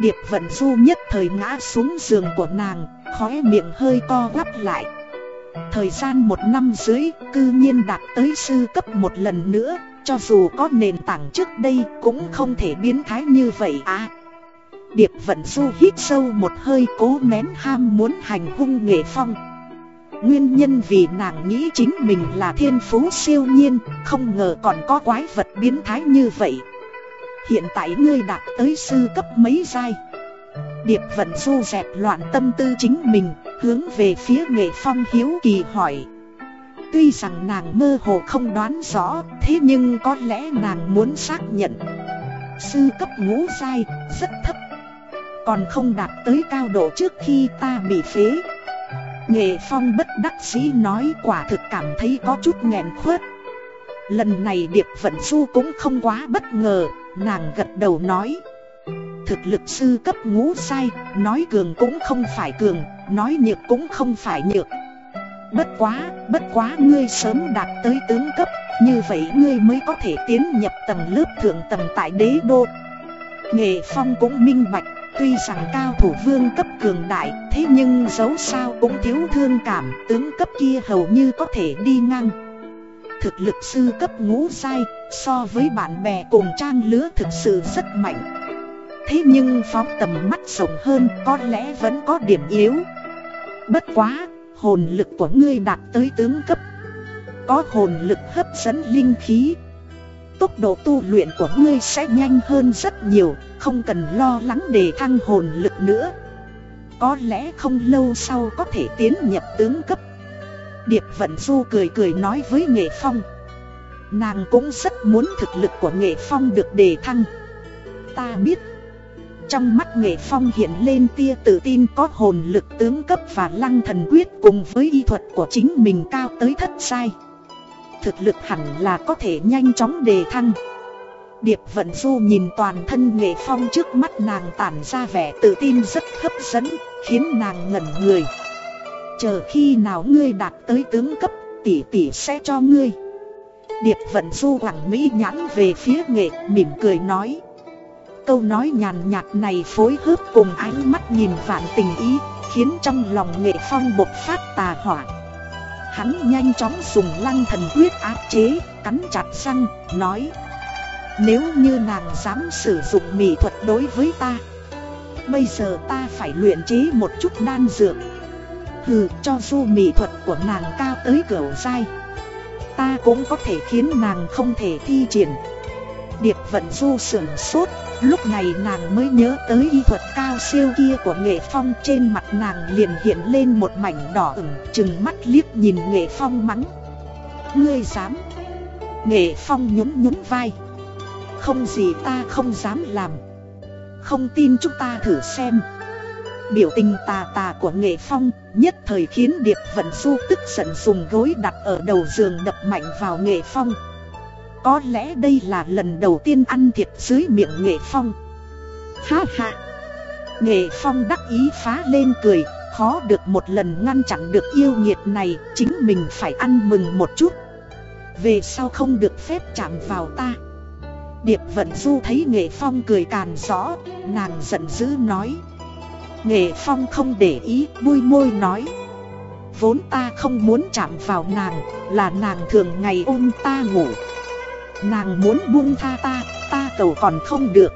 Điệp Vận Du nhất thời ngã xuống giường của nàng, khóe miệng hơi co quắp lại. Thời gian một năm dưới, cư nhiên đạt tới sư cấp một lần nữa, cho dù có nền tảng trước đây cũng không thể biến thái như vậy à Điệp vận du hít sâu một hơi cố nén ham muốn hành hung nghệ phong Nguyên nhân vì nàng nghĩ chính mình là thiên phú siêu nhiên, Không ngờ còn có quái vật biến thái như vậy. Hiện tại ngươi đạt tới sư cấp mấy giai? Điệp vận du dẹp loạn tâm tư chính mình, Hướng về phía nghệ phong hiếu kỳ hỏi. Tuy rằng nàng mơ hồ không đoán rõ, Thế nhưng có lẽ nàng muốn xác nhận. Sư cấp ngũ giai rất thấp, Còn không đạt tới cao độ trước khi ta bị phế. Nghệ phong bất đắc dĩ nói quả thực cảm thấy có chút nghẹn khuất. Lần này Điệp Vận Du cũng không quá bất ngờ Nàng gật đầu nói. Thực lực sư cấp ngũ sai Nói cường cũng không phải cường Nói nhược cũng không phải nhược. Bất quá, bất quá ngươi sớm đạt tới tướng cấp Như vậy ngươi mới có thể tiến nhập tầng lớp thượng tầng tại đế đô. Nghệ Phong cũng minh bạch Tuy rằng cao thủ vương cấp cường đại Thế nhưng dấu sao cũng thiếu thương cảm Tướng cấp kia hầu như có thể đi ngang. Thực lực sư cấp ngũ sai So với bạn bè cùng trang lứa thực sự rất mạnh. Thế nhưng phóng tầm mắt rộng hơn có lẽ vẫn có điểm yếu. Bất quá, hồn lực của ngươi đạt tới tướng cấp. Có hồn lực hấp dẫn linh khí Tốc độ tu luyện của ngươi sẽ nhanh hơn rất nhiều, Không cần lo lắng để thăng hồn lực nữa. Có lẽ không lâu sau có thể tiến nhập tướng cấp. Điệp Vận Du cười cười nói với Nghệ Phong. Nàng cũng rất muốn thực lực của Nghệ Phong được đề thăng. Ta biết. Trong mắt Nghệ Phong hiện lên tia tự tin có hồn lực tướng cấp và lăng thần quyết cùng với y thuật của chính mình cao tới thất sai Thực lực hẳn là có thể nhanh chóng đề thăng. Điệp Vận Du nhìn toàn thân Nghệ Phong trước mắt nàng tản ra vẻ tự tin rất hấp dẫn, Khiến nàng ngẩn người. Chờ khi nào ngươi đạt tới tướng cấp, tỷ tỷ sẽ cho ngươi. Điệp vận du quảng mỹ nhãn về phía nghệ, mỉm cười nói. Câu nói nhàn nhạt này phối hợp cùng ánh mắt nhìn vạn tình ý, Khiến trong lòng nghệ phong bộc phát tà hỏa. Hắn nhanh chóng dùng lăng thần quyết áp chế, cắn chặt răng, nói Nếu như nàng dám sử dụng mỹ thuật đối với ta Bây giờ ta phải luyện chế một chút đan dược. Hừ, cho dù mỹ thuật của nàng cao tới cửa dai Ta cũng có thể khiến nàng không thể thi triển. Điệp vận du sưởng sốt, Lúc này nàng mới nhớ tới y thuật cao siêu kia của nghệ phong. Trên mặt nàng liền hiện lên một mảnh đỏ ửng Chừng mắt liếc nhìn nghệ phong mắng. Ngươi dám. Nghệ phong nhún nhún vai. Không gì ta không dám làm. Không tin chúng ta thử xem. Biểu tình tà tà của nghệ phong, nhất thời khiến Điệp Vận Du tức giận dùng gối đặt ở đầu giường đập mạnh vào nghệ phong. Có lẽ đây là lần đầu tiên ăn thiệt dưới miệng nghệ phong. Ha ha. Nghệ phong đắc ý phá lên cười Khó được một lần ngăn chặn được yêu nghiệt này Chính mình phải ăn mừng một chút. Về sau không được phép chạm vào ta. Điệp Vận Du thấy Nghệ Phong cười càn rõ Nàng giận dữ nói. Nghệ Phong không để ý, bui môi nói. Vốn ta không muốn chạm vào nàng, là nàng thường ngày ôm ta ngủ. Nàng muốn buông tha ta, ta cầu còn không được.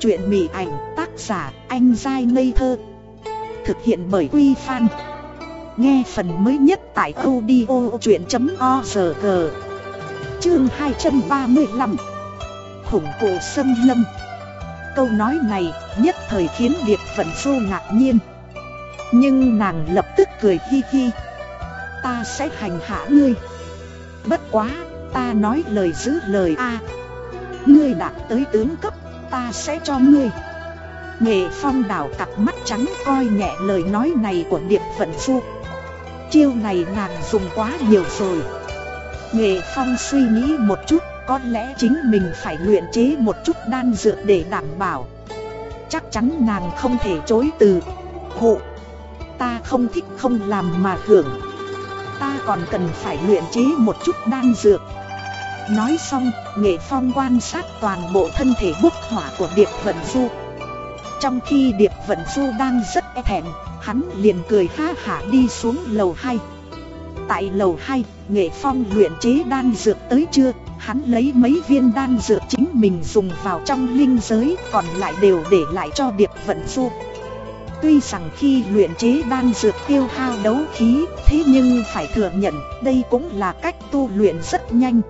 Chuyện mỉ ảnh tác giả anh dai ngây thơ. Thực hiện bởi Quy Phan. Nghe phần mới nhất tại audio chuyện.org Chương 235 Khủng cổ sâm lâm. Câu nói này nhất thời khiến Điệp Vận Du ngạc nhiên. Nhưng nàng lập tức cười hi hi. Ta sẽ hành hạ ngươi. Bất quá, ta nói lời giữ lời a. Ngươi đạt tới tướng cấp, ta sẽ cho ngươi. Nghệ phong đảo cặp mắt trắng coi nhẹ lời nói này của Điệp Vận Phu. Chiêu này nàng dùng quá nhiều rồi. Nghệ phong suy nghĩ một chút có lẽ chính mình phải luyện chế một chút đan dược để đảm bảo. Chắc chắn nàng không thể chối từ. Hộ Ta không thích không làm mà hưởng còn cần phải luyện chế một chút đan dược Nói xong, nghệ phong quan sát toàn bộ thân thể bốc hỏa của Điệp Vận Du Trong khi Điệp Vận Du đang rất e thẹn Hắn liền cười ha hả đi xuống lầu 2 tại lầu 2, Nghệ Phong luyện chế đan dược tới chưa? Hắn lấy mấy viên đan dược chính mình dùng vào trong linh giới, còn lại đều để lại cho Điệp Vận Du. Tuy rằng khi luyện chế đan dược tiêu hao đấu khí, thế nhưng phải thừa nhận đây cũng là cách tu luyện rất nhanh.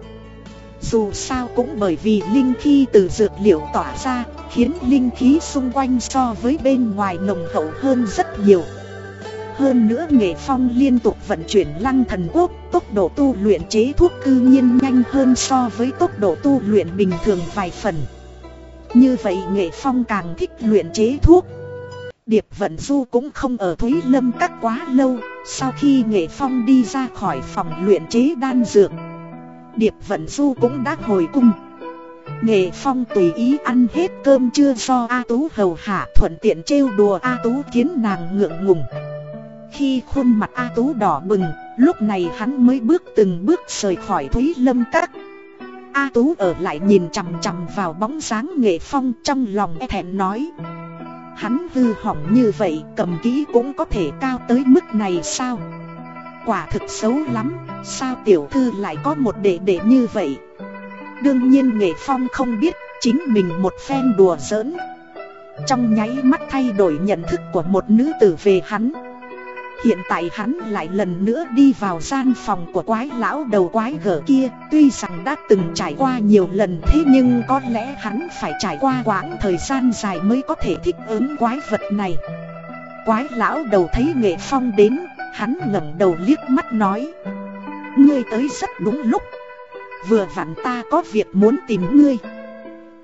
Dù sao cũng bởi vì linh khí từ dược liệu tỏa ra, khiến linh khí xung quanh so với bên ngoài nồng hậu hơn rất nhiều. Hơn nữa nghệ phong liên tục vận chuyển lăng thần quốc, tốc độ tu luyện chế thuốc cư nhiên nhanh hơn so với tốc độ tu luyện bình thường vài phần. Như vậy nghệ phong càng thích luyện chế thuốc. Điệp Vận Du cũng không ở Thúy Lâm các quá lâu, sau khi nghệ phong đi ra khỏi phòng luyện chế đan dược. Điệp Vận Du cũng đã hồi cung. Nghệ Phong tùy ý ăn hết cơm chưa do A Tú hầu hạ thuận tiện trêu đùa A Tú khiến nàng ngượng ngùng. Khi khuôn mặt A Tú đỏ bừng, lúc này hắn mới bước từng bước rời khỏi Thúy Lâm Các. A Tú ở lại nhìn chằm chằm vào bóng dáng Nghệ Phong trong lòng e thẹn nói. Hắn hư hỏng như vậy cầm kỹ cũng có thể cao tới mức này sao? Quả thực xấu lắm, sao tiểu thư lại có một đệ đệ như vậy? Đương nhiên Nghệ Phong không biết chính mình một phen đùa giỡn Trong nháy mắt thay đổi nhận thức của một nữ tử về hắn Hiện tại hắn lại lần nữa đi vào gian phòng của quái lão đầu quái gở kia. Tuy rằng đã từng trải qua nhiều lần thế nhưng có lẽ hắn phải trải qua quãng thời gian dài mới có thể thích ứng quái vật này. Quái lão đầu thấy nghệ phong đến, hắn ngẩng đầu liếc mắt nói Ngươi tới rất đúng lúc. Vừa vặn ta có việc muốn tìm ngươi.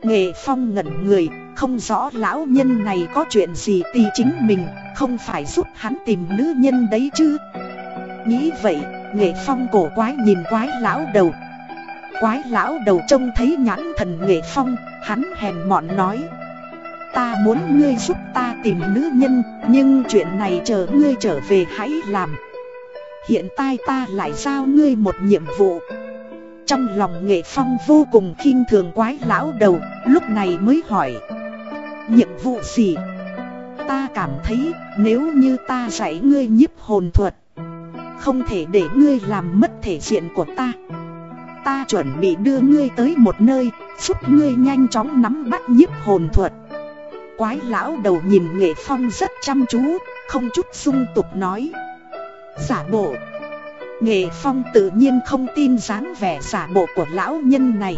Nghệ phong ngẩn người, Không rõ lão nhân này có chuyện gì tì chính mình, Không phải giúp hắn tìm nữ nhân đấy chứ. Nghĩ vậy Nghệ phong cổ quái nhìn quái lão đầu. Quái lão đầu trông thấy nhãn thần nghệ phong, Hắn hèn mọn nói. Ta muốn ngươi giúp ta tìm nữ nhân, Nhưng chuyện này chờ ngươi trở về hãy làm. Hiện tại ta lại giao ngươi một nhiệm vụ trong lòng nghệ phong vô cùng khinh thường quái lão đầu, Lúc này mới hỏi. Nhiệm vụ gì? Ta cảm thấy nếu như ta dạy ngươi nhiếp hồn thuật, Không thể để ngươi làm mất thể diện của ta. Ta chuẩn bị đưa ngươi tới một nơi, Giúp ngươi nhanh chóng nắm bắt nhiếp hồn thuật. Quái lão đầu nhìn nghệ phong rất chăm chú, Không chút sung tục nói. Giả bộ Nghệ Phong tự nhiên không tin dáng vẻ giả bộ của lão nhân này.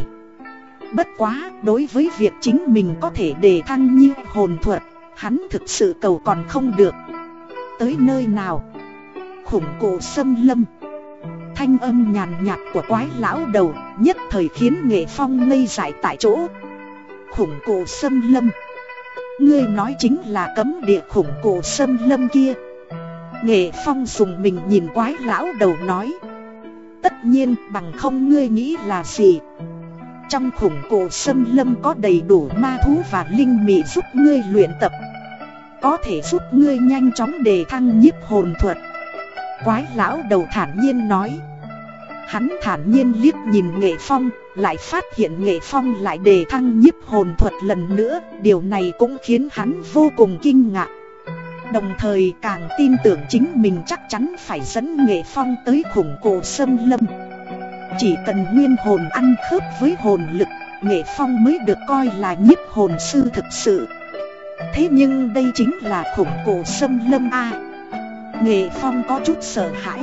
Bất quá, đối với việc chính mình có thể đề thăng như hồn thuật Hắn thực sự cầu còn không được. Tới nơi nào? Khủng cổ xâm lâm. Thanh âm nhàn nhạt của quái lão đầu Nhất thời khiến Nghệ Phong ngây dại tại chỗ. Khủng cổ xâm lâm. Ngươi nói chính là cấm địa khủng cổ xâm lâm kia. Nghệ Phong dùng mình nhìn quái lão đầu nói. Tất nhiên, bằng không ngươi nghĩ là gì? Trong khủng cổ sâm lâm có đầy đủ ma thú và linh mị giúp ngươi luyện tập. Có thể giúp ngươi nhanh chóng đề thăng nhiếp hồn thuật. Quái lão đầu thản nhiên nói. Hắn thản nhiên liếc nhìn Nghệ Phong, Lại phát hiện Nghệ Phong lại đề thăng nhiếp hồn thuật lần nữa. Điều này cũng khiến hắn vô cùng kinh ngạc. Đồng thời càng tin tưởng chính mình chắc chắn phải dẫn nghệ phong tới khủng cổ sâm lâm. Chỉ cần nguyên hồn ăn khớp với hồn lực, Nghệ phong mới được coi là nhiếp hồn sư thực sự. Thế nhưng đây chính là khủng cổ sâm lâm A. Nghệ phong có chút sợ hãi.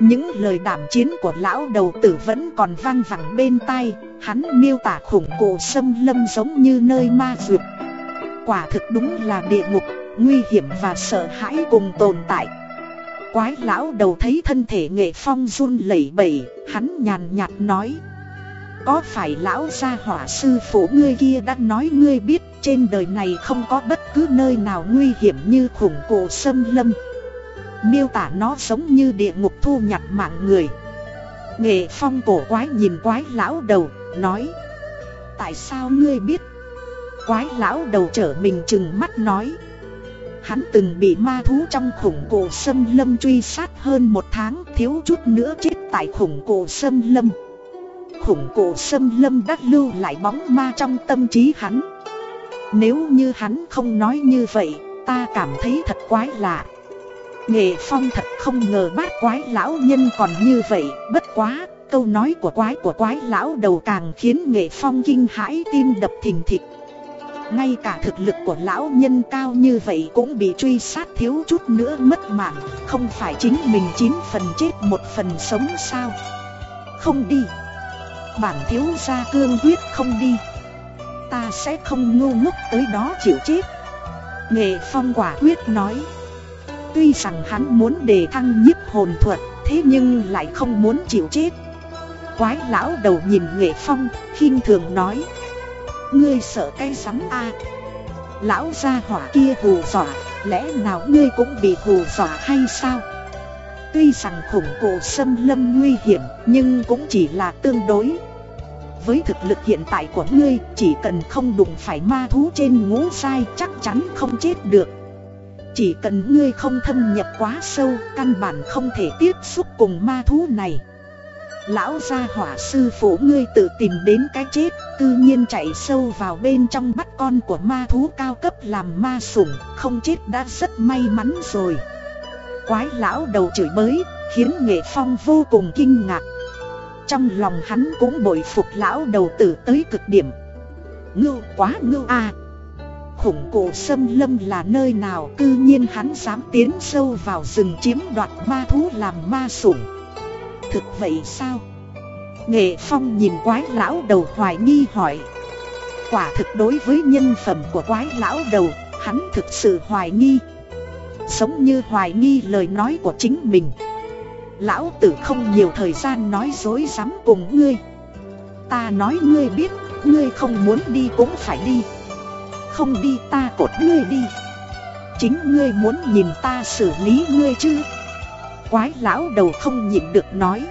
Những lời đảm chiến của lão đầu tử vẫn còn vang vẳng bên tai, Hắn miêu tả khủng cổ sâm lâm giống như nơi ma dược. Quả thực đúng là địa ngục nguy hiểm và sợ hãi cùng tồn tại. Quái lão đầu thấy thân thể nghệ phong run lẩy bẩy, hắn nhàn nhạt nói. Có phải lão gia hỏa sư phụ ngươi kia đã nói ngươi biết trên đời này không có bất cứ nơi nào nguy hiểm như khủng cổ xâm lâm. Miêu tả nó giống như địa ngục thu nhặt mạng người. Nghệ phong cổ quái nhìn quái lão đầu, nói. Tại sao ngươi biết? Quái lão đầu trở mình chừng mắt nói. Hắn từng bị ma thú trong khủng cổ sâm lâm truy sát hơn một tháng thiếu chút nữa chết tại khủng cổ sâm lâm. Khủng cổ sâm lâm đã lưu lại bóng ma trong tâm trí hắn. Nếu như hắn không nói như vậy, ta cảm thấy thật quái lạ. Nghệ Phong thật không ngờ bát quái lão nhân còn như vậy, bất quá, câu nói của quái của quái lão đầu càng khiến Nghệ Phong kinh hãi tim đập thình thịch. Ngay cả thực lực của lão nhân cao như vậy cũng bị truy sát thiếu chút nữa mất mạng, không phải chính mình chín phần chết một phần sống sao? Không đi. Bản thiếu gia cương quyết không đi. Ta sẽ không ngu ngốc tới đó chịu chết. Nghệ Phong quả quyết nói. Tuy rằng hắn muốn đề thăng nhiếp hồn thuật, thế nhưng lại không muốn chịu chết. Quái lão đầu nhìn Nghệ Phong, khinh thường nói. Ngươi sợ cái rắm a Lão gia hỏa kia hù dọa, lẽ nào ngươi cũng bị hù dọa hay sao? Tuy rằng khủng cổ xâm lâm nguy hiểm, nhưng cũng chỉ là tương đối. Với thực lực hiện tại của ngươi, chỉ cần không đụng phải ma thú trên ngũ sai chắc chắn không chết được. Chỉ cần ngươi không thâm nhập quá sâu, căn bản không thể tiếp xúc cùng ma thú này. Lão gia hỏa sư phụ ngươi tự tìm đến cái chết, cư nhiên chạy sâu vào bên trong bắt con của ma thú cao cấp làm ma sủng, không chết đã rất may mắn rồi. Quái lão đầu chửi bới, khiến Nghệ Phong vô cùng kinh ngạc. Trong lòng hắn cũng bội phục lão đầu tử tới cực điểm. Ngưu quá ngưu a khủng cổ sâm lâm là nơi nào cư nhiên hắn dám tiến sâu vào rừng chiếm đoạt ma thú làm ma sủng Thực vậy sao? Nghệ phong nhìn quái lão đầu hoài nghi hỏi. Quả thực đối với nhân phẩm của quái lão đầu, Hắn thực sự hoài nghi. Giống như hoài nghi lời nói của chính mình. Lão tử không nhiều thời gian nói dối dám cùng ngươi. Ta nói ngươi biết, Ngươi không muốn đi cũng phải đi. Không đi ta cột ngươi đi. Chính ngươi muốn nhìn ta xử lý ngươi chứ? Quái lão đầu không nhịn được nói.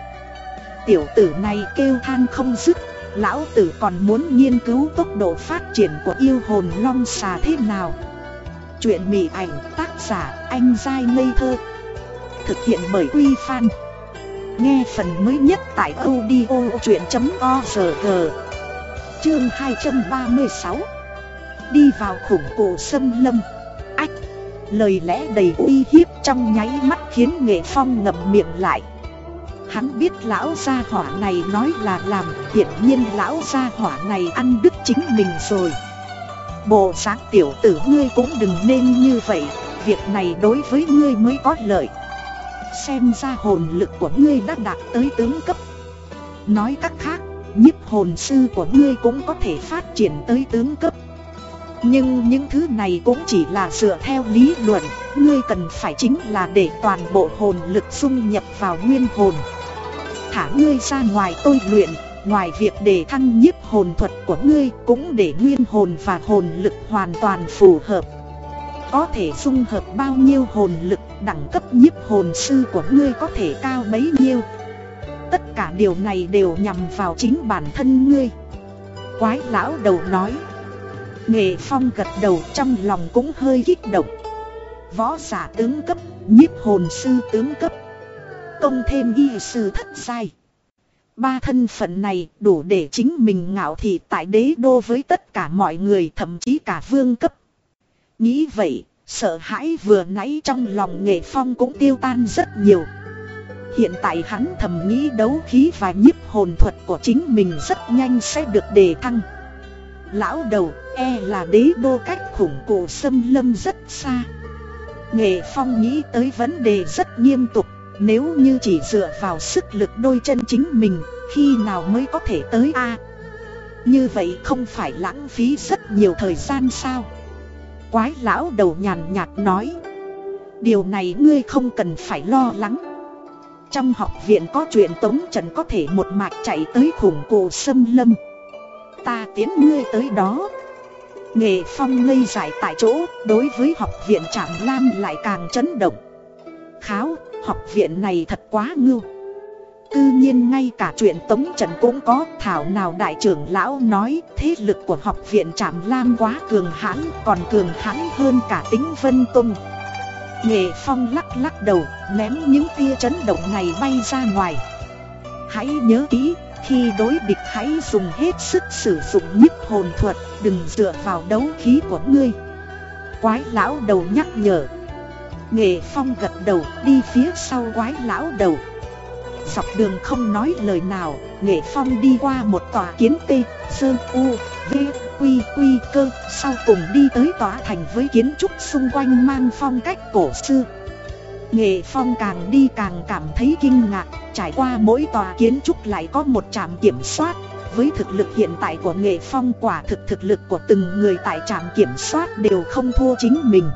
Tiểu tử này kêu than không dứt, Lão tử còn muốn nghiên cứu tốc độ phát triển của yêu hồn long xà thế nào. Chuyện mỉ ảnh tác giả anh dai ngây thơ. Thực hiện bởi Quy Phan. Nghe phần mới nhất tại audio chuyện.org Chương 236 đi vào khủng cổ sâm lâm. Lời lẽ đầy uy hiếp trong nháy mắt khiến nghệ phong ngậm miệng lại. Hắn biết lão gia hỏa này nói là làm, hiển nhiên lão gia hỏa này ăn đứt chính mình rồi. Bộ sáng tiểu tử ngươi cũng đừng nên như vậy, việc này đối với ngươi mới có lợi. Xem ra hồn lực của ngươi đã đạt tới tướng cấp. Nói cách khác, nhiếp hồn sư của ngươi cũng có thể phát triển tới tướng cấp. Nhưng những thứ này cũng chỉ là dựa theo lý luận, ngươi cần phải chính là để toàn bộ hồn lực dung nhập vào nguyên hồn. Thả ngươi ra ngoài tôi luyện, ngoài việc để thăng nhiếp hồn thuật của ngươi cũng để nguyên hồn và hồn lực hoàn toàn phù hợp. Có thể dung hợp bao nhiêu hồn lực đẳng cấp nhiếp hồn sư của ngươi có thể cao bấy nhiêu. Tất cả điều này đều nhằm vào chính bản thân ngươi. Quái lão đầu nói. Nghệ Phong gật đầu trong lòng cũng hơi kích động. Võ giả tướng cấp, nhiếp hồn sư tướng cấp. Công thêm y sư thất sai Ba thân phận này đủ để chính mình ngạo thị tại đế đô với tất cả mọi người thậm chí cả vương cấp. Nghĩ vậy, sợ hãi vừa nãy trong lòng nghệ phong cũng tiêu tan rất nhiều. Hiện tại hắn thầm nghĩ đấu khí và nhiếp hồn thuật của chính mình rất nhanh sẽ được đề thăng. Lão đầu e là đế đô cách khủng cổ xâm lâm rất xa. Nghệ Phong nghĩ tới vấn đề rất nghiêm túc, Nếu như chỉ dựa vào sức lực đôi chân chính mình, Khi nào mới có thể tới A? Như vậy không phải lãng phí rất nhiều thời gian sao? Quái lão đầu nhàn nhạt nói, Điều này ngươi không cần phải lo lắng. Trong học viện có chuyện tống trần có thể một mạch chạy tới khủng cổ xâm lâm. Ta tiến ngươi tới đó Nghệ Phong ngây giải tại chỗ, đối với học viện Trạm Lam lại càng chấn động. Kháo, học viện này thật quá ngưu. Cư nhiên ngay cả chuyện Tống Trần cũng có Thảo nào đại trưởng lão nói Thế lực của học viện Trạm Lam quá cường hãn Còn cường hãn hơn cả tính Vân Tông Nghệ Phong lắc lắc đầu Ném những tia chấn động này bay ra ngoài Hãy nhớ kỹ khi đối địch hãy dùng hết sức sử dụng nhất hồn thuật, Đừng dựa vào đấu khí của ngươi. Quái lão đầu nhắc nhở. Nghệ Phong gật đầu, đi phía sau quái lão đầu. Dọc đường không nói lời nào Nghệ Phong đi qua một tòa kiến tê Sơn U, V, Quy Quy, cơ, Sau cùng đi tới tòa thành với kiến trúc xung quanh mang phong cách cổ xưa. Nghệ Phong càng đi càng cảm thấy kinh ngạc, Trải qua mỗi tòa kiến trúc lại có một trạm kiểm soát. Với thực lực hiện tại của Nghệ Phong, quả thực thực lực của từng người tại trạm kiểm soát đều không thua chính mình.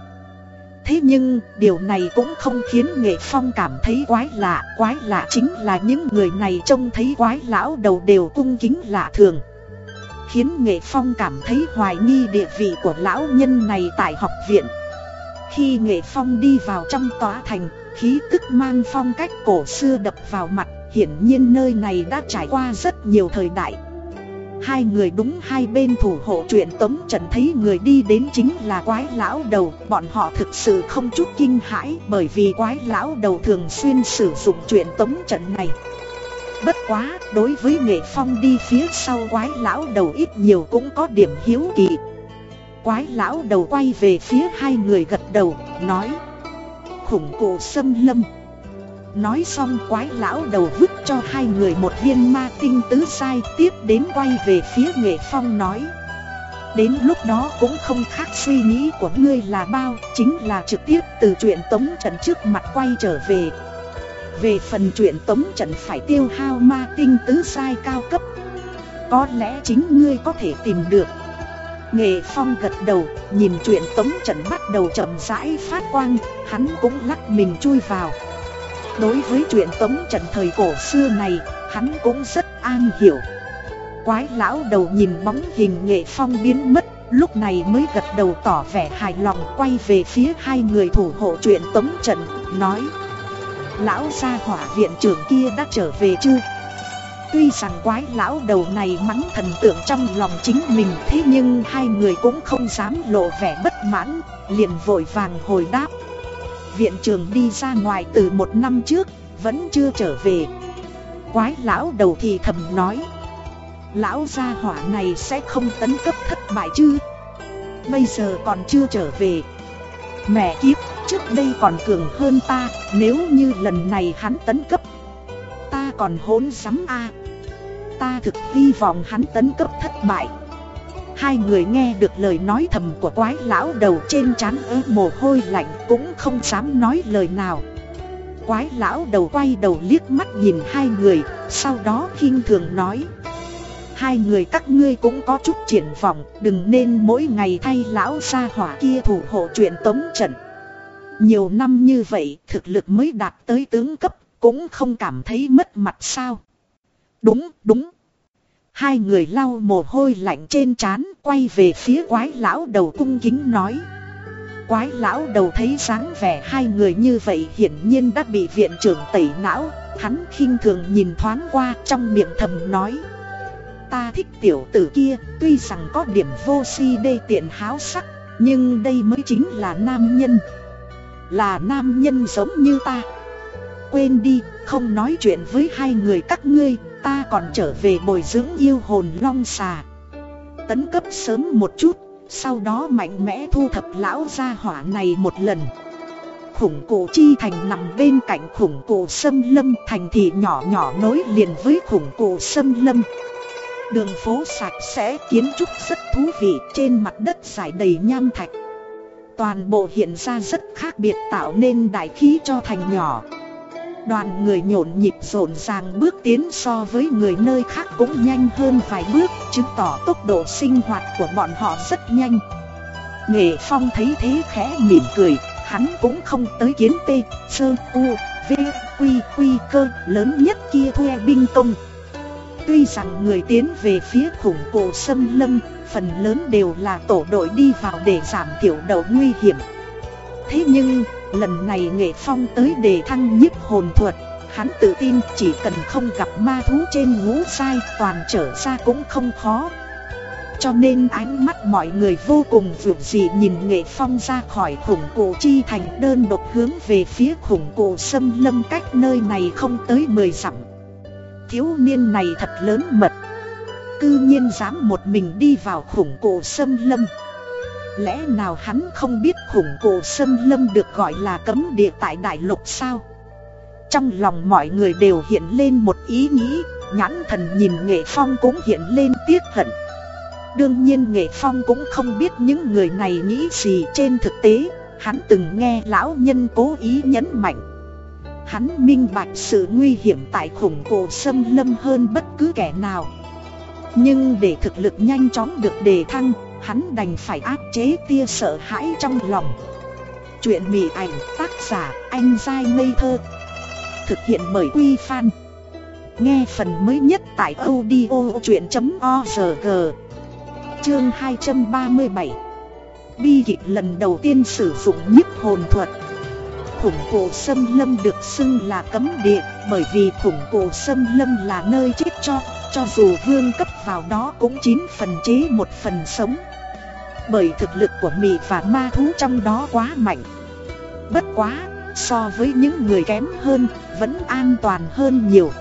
Thế nhưng, điều này cũng không khiến Nghệ Phong cảm thấy quái lạ. Quái lạ chính là những người này trông thấy quái lão đầu đều cung kính lạ thường. Khiến Nghệ Phong cảm thấy hoài nghi địa vị của lão nhân này tại học viện. Khi Nghệ Phong đi vào trong tòa thành Khí tức mang phong cách cổ xưa đập vào mặt Hiển nhiên nơi này đã trải qua rất nhiều thời đại. Hai người đúng hai bên thủ hộ chuyện tống trận thấy người đi đến chính là quái lão đầu Bọn họ thực sự không chút kinh hãi Bởi vì quái lão đầu thường xuyên sử dụng chuyện tống trận này. Bất quá, đối với nghệ phong đi phía sau quái lão đầu ít nhiều cũng có điểm hiếu kỳ. Quái lão đầu quay về phía hai người gật đầu, nói Khủng cụ xâm lâm. Nói xong quái lão đầu vứt cho hai người một viên ma tinh tứ sai Tiếp đến quay về phía nghệ phong nói Đến lúc đó cũng không khác suy nghĩ của ngươi là bao Chính là trực tiếp từ chuyện tống trận trước mặt quay trở về. Về phần chuyện tống trận phải tiêu hao ma tinh tứ sai cao cấp Có lẽ chính ngươi có thể tìm được. Nghệ Phong gật đầu, nhìn chuyện tống trận bắt đầu chậm rãi phát quang, hắn cũng lắc mình chui vào. Đối với chuyện tống trận thời cổ xưa này, hắn cũng rất an hiểu. Quái lão đầu nhìn bóng hình nghệ phong biến mất, lúc này mới gật đầu tỏ vẻ hài lòng quay về phía hai người thủ hộ chuyện tống trận, nói Lão gia hỏa viện trưởng kia đã trở về chưa? Tuy rằng quái lão đầu này mắng thần tượng trong lòng chính mình thế nhưng hai người cũng không dám lộ vẻ bất mãn, liền vội vàng hồi đáp viện trường đi ra ngoài từ một năm trước, vẫn chưa trở về. Quái lão đầu thì thầm nói. Lão gia hỏa này sẽ không tấn cấp thất bại chứ. Bây giờ còn chưa trở về. Mẹ kiếp, trước đây còn cường hơn ta, nếu như lần này hắn tấn cấp. Ta còn hỗn sắm a Ta thực hy vọng hắn tấn cấp thất bại. Hai người nghe được lời nói thầm của quái lão đầu trên trán ớ mồ hôi lạnh cũng không dám nói lời nào. Quái lão đầu quay đầu liếc mắt nhìn hai người, sau đó khinh thường nói. Hai người các ngươi cũng có chút triển vọng, đừng nên mỗi ngày thay lão gia hỏa kia thủ hộ chuyện tống trận. Nhiều năm như vậy, thực lực mới đạt tới tướng cấp, cũng không cảm thấy mất mặt sao? Đúng, đúng. Hai người lau mồ hôi lạnh trên trán quay về phía quái lão đầu cung kính nói. Quái lão đầu thấy dáng vẻ hai người như vậy hiển nhiên đã bị viện trưởng tẩy não. Hắn khinh thường nhìn thoáng qua trong miệng thầm nói. Ta thích tiểu tử kia tuy rằng có điểm vô si đê tiện háo sắc Nhưng đây mới chính là nam nhân. Là nam nhân giống như ta. Quên đi, không nói chuyện với hai người các ngươi, ta còn trở về bồi dưỡng yêu hồn long xà. Tấn cấp sớm một chút, Sau đó mạnh mẽ thu thập lão gia hỏa này một lần. Khủng cổ chi thành nằm bên cạnh khủng cổ sâm lâm, Thành thị nhỏ nhỏ nối liền với khủng cổ sâm lâm. Đường phố sạch sẽ, kiến trúc rất thú vị, Trên mặt đất trải đầy nham thạch. Toàn bộ hiện ra rất khác biệt, tạo nên đại khí cho thành nhỏ. Đoàn người nhộn nhịp rộn ràng bước tiến so với người nơi khác cũng nhanh hơn vài bước Chứng tỏ tốc độ sinh hoạt của bọn họ rất nhanh. Nghệ Phong thấy thế khẽ mỉm cười Hắn cũng không tới kiến tê, sơ, u, v, quy, quy cơ lớn nhất kia thuê binh công. Tuy rằng người tiến về phía khủng cổ xâm lâm Phần lớn đều là tổ đội đi vào để giảm thiểu đầu nguy hiểm. Thế nhưng Lần này nghệ phong tới đề thăng nhiếp hồn thuật, Hắn tự tin chỉ cần không gặp ma thú trên ngũ sai, toàn trở ra cũng không khó. Cho nên ánh mắt mọi người vô cùng vượt dị nhìn nghệ phong ra khỏi khủng cổ chi thành đơn độc hướng về phía khủng cổ xâm lâm cách nơi này không tới 10 dặm. Thiếu niên này thật lớn mật. Cư nhiên dám một mình đi vào khủng cổ xâm lâm. Lẽ nào hắn không biết khủng cổ sâm lâm được gọi là cấm địa tại đại lục sao? Trong lòng mọi người đều hiện lên một ý nghĩ, Nhãn thần nhìn nghệ phong cũng hiện lên tiếc hận. Đương nhiên nghệ phong cũng không biết những người này nghĩ gì trên thực tế, Hắn từng nghe lão nhân cố ý nhấn mạnh. Hắn minh bạch sự nguy hiểm tại khủng cổ sâm lâm hơn bất cứ kẻ nào. Nhưng để thực lực nhanh chóng được đề thăng Hắn đành phải áp chế tia sợ hãi trong lòng. Chuyện mỉ ảnh tác giả anh dai ngây thơ. Thực hiện bởi Quy Phan. Nghe phần mới nhất tại audio chuyện.org Chương 237 Bi kịch lần đầu tiên sử dụng nhiếp hồn thuật. Khủng cổ sâm lâm được xưng là cấm địa Bởi vì khủng cổ sâm lâm là nơi chết cho Cho dù vương cấp vào đó cũng chín phần chế một phần sống. Bởi thực lực của mị và ma thú trong đó quá mạnh. Bất quá, so với những người kém hơn, vẫn an toàn hơn nhiều.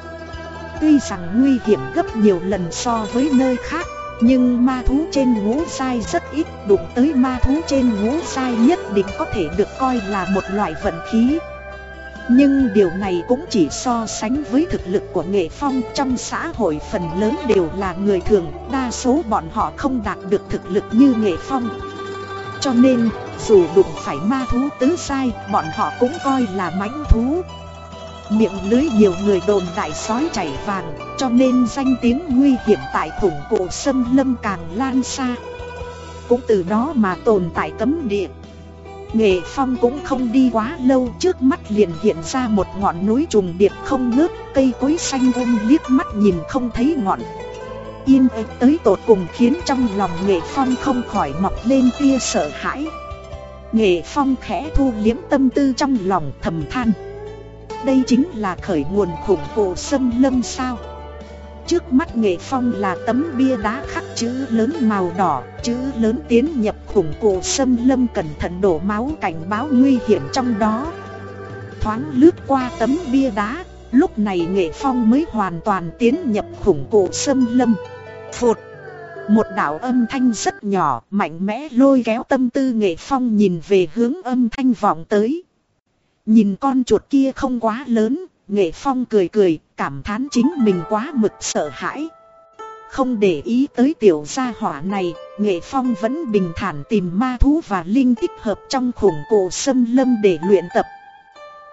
Tuy rằng nguy hiểm gấp nhiều lần so với nơi khác nhưng ma thú trên ngũ sai rất ít. Đụng tới ma thú trên ngũ sai nhất định có thể được coi là một loại vận khí. Nhưng điều này cũng chỉ so sánh với thực lực của nghệ phong trong xã hội phần lớn đều là người thường, Đa số bọn họ không đạt được thực lực như nghệ phong. Cho nên, dù đụng phải ma thú tứ sai, bọn họ cũng coi là mãnh thú. Miệng lưới nhiều người đồn đại sói chảy vàng, Cho nên danh tiếng nguy hiểm tại khủng cổ sâm lâm càng lan xa. Cũng từ đó mà tồn tại cấm địa. Nghệ phong cũng không đi quá lâu, trước mắt liền hiện ra một ngọn núi trùng điệp không ngớt, Cây cối xanh um liếc mắt nhìn không thấy ngọn. Yên ịch tới tột cùng khiến trong lòng nghệ phong không khỏi mọc lên tia sợ hãi. Nghệ phong khẽ thu liếm tâm tư trong lòng thầm than. Đây chính là khởi nguồn khủng cổ sâm lâm sao? Trước mắt nghệ phong là tấm bia đá khắc chữ lớn màu đỏ Chữ lớn tiến nhập khủng cổ sâm lâm cẩn thận đổ máu cảnh báo nguy hiểm trong đó. Thoáng lướt qua tấm bia đá Lúc này nghệ phong mới hoàn toàn tiến nhập khủng cổ sâm lâm. Phụt! Một đạo âm thanh rất nhỏ Mạnh mẽ lôi kéo tâm tư nghệ phong nhìn về hướng âm thanh vọng tới. Nhìn con chuột kia không quá lớn, nghệ phong cười cười, cảm thán chính mình quá mực sợ hãi. Không để ý tới tiểu gia hỏa này, nghệ phong vẫn bình thản tìm ma thú và linh tích hợp trong khủng cổ sâm lâm để luyện tập.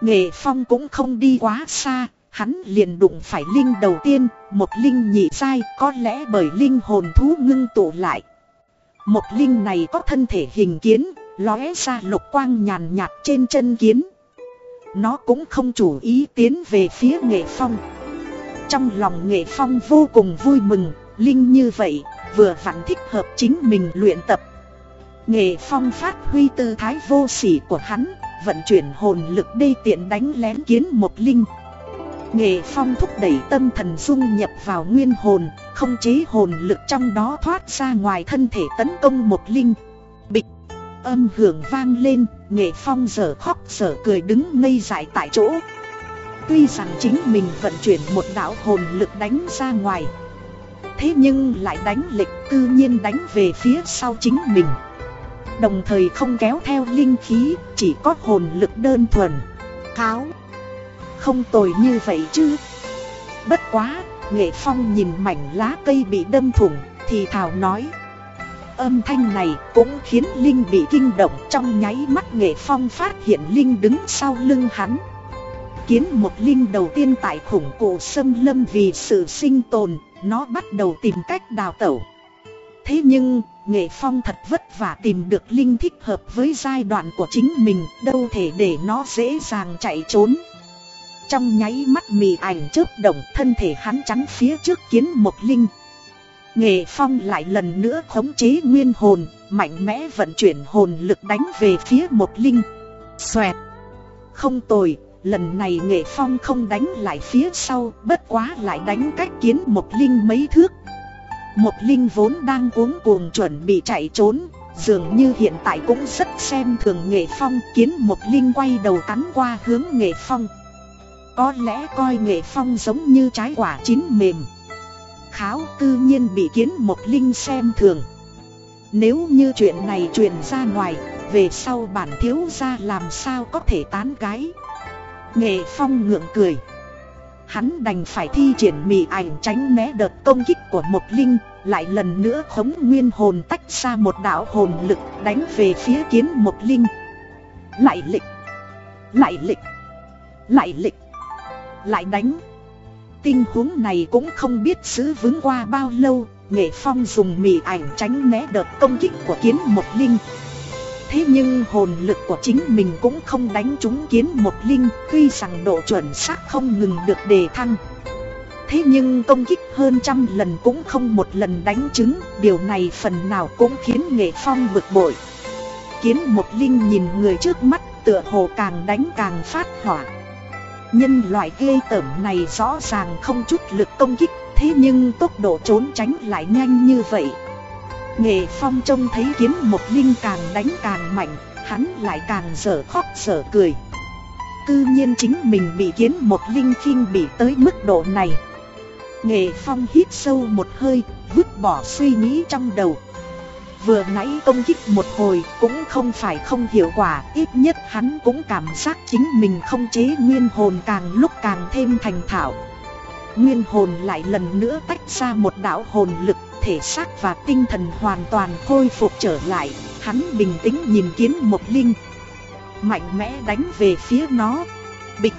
Nghệ phong cũng không đi quá xa, hắn liền đụng phải linh đầu tiên, một linh nhị sai có lẽ bởi linh hồn thú ngưng tụ lại. Một linh này có thân thể hình kiến, lóe ra lục quang nhàn nhạt trên chân kiến. Nó cũng không chủ ý tiến về phía nghệ phong. Trong lòng nghệ phong vô cùng vui mừng, Linh như vậy, vừa vặn thích hợp chính mình luyện tập. Nghệ phong phát huy tư thái vô sỉ của hắn, Vận chuyển hồn lực đê tiện đánh lén kiến một linh. Nghệ phong thúc đẩy tâm thần dung nhập vào nguyên hồn, Không chế hồn lực trong đó thoát ra ngoài thân thể tấn công một linh. Âm hưởng vang lên, nghệ phong giờ khóc giờ cười đứng ngây dại tại chỗ. Tuy rằng chính mình vận chuyển một đạo hồn lực đánh ra ngoài Thế nhưng lại đánh lịch tự nhiên đánh về phía sau chính mình. Đồng thời không kéo theo linh khí, chỉ có hồn lực đơn thuần. Kháo Không tồi như vậy chứ. Bất quá, nghệ phong nhìn mảnh lá cây bị đâm thủng Thì thảo nói âm thanh này cũng khiến Linh bị kinh động trong nháy mắt nghệ phong phát hiện Linh đứng sau lưng hắn. Kiến một Linh đầu tiên tại khủng cổ sâm lâm vì sự sinh tồn, nó bắt đầu tìm cách đào tẩu. Thế nhưng, nghệ phong thật vất vả tìm được Linh thích hợp với giai đoạn của chính mình, đâu thể để nó dễ dàng chạy trốn. Trong nháy mắt mì ảnh chớp động thân thể hắn chắn phía trước kiến một Linh. Nghệ Phong lại lần nữa khống chế nguyên hồn, mạnh mẽ vận chuyển hồn lực đánh về phía một linh. Xoẹt! Không tồi, lần này Nghệ Phong không đánh lại phía sau, bất quá lại đánh cách kiến một linh mấy thước. Một linh vốn đang cuống cuồng chuẩn bị chạy trốn, dường như hiện tại cũng rất xem thường Nghệ Phong kiến một linh quay đầu cắn qua hướng Nghệ Phong. Có lẽ coi Nghệ Phong giống như trái quả chín mềm kháo tự nhiên bị kiến một linh xem thường. Nếu như chuyện này truyền ra ngoài, Về sau bản thiếu gia làm sao có thể tán gái? Nghệ Phong ngượng cười. Hắn đành phải thi triển mị ảnh tránh né đợt công kích của một linh, Lại lần nữa khống nguyên hồn tách ra một đạo hồn lực đánh về phía kiến một linh. Lại lịch Lại lịch Lại lịch, Lại đánh. Tình huống này cũng không biết giữ vững qua bao lâu, Nghệ Phong dùng mì ảnh tránh né đợt công kích của kiến một linh. Thế nhưng hồn lực của chính mình cũng không đánh trúng kiến một linh, Tuy rằng độ chuẩn xác không ngừng được đề thăng. Thế nhưng công kích hơn trăm lần cũng không một lần đánh trúng, Điều này phần nào cũng khiến Nghệ Phong bực bội. Kiến một linh nhìn người trước mắt, tựa hồ càng đánh càng phát hỏa. Nhân loại ghê tởm này rõ ràng không chút lực công kích, Thế nhưng tốc độ trốn tránh lại nhanh như vậy. Nghệ Phong trông thấy kiếm một linh càng đánh càng mạnh, Hắn lại càng dở khóc dở cười. Cư nhiên chính mình bị kiến một linh khinh bị tới mức độ này. Nghệ Phong hít sâu một hơi, Vứt bỏ suy nghĩ trong đầu. Vừa nãy công kích một hồi cũng không phải không hiệu quả, Ít nhất hắn cũng cảm giác chính mình không chế nguyên hồn càng lúc càng thêm thành thạo. Nguyên hồn lại lần nữa tách ra một đạo hồn lực, Thể xác và tinh thần hoàn toàn khôi phục trở lại, Hắn bình tĩnh nhìn kiến một linh. Mạnh mẽ đánh về phía nó. Bịch!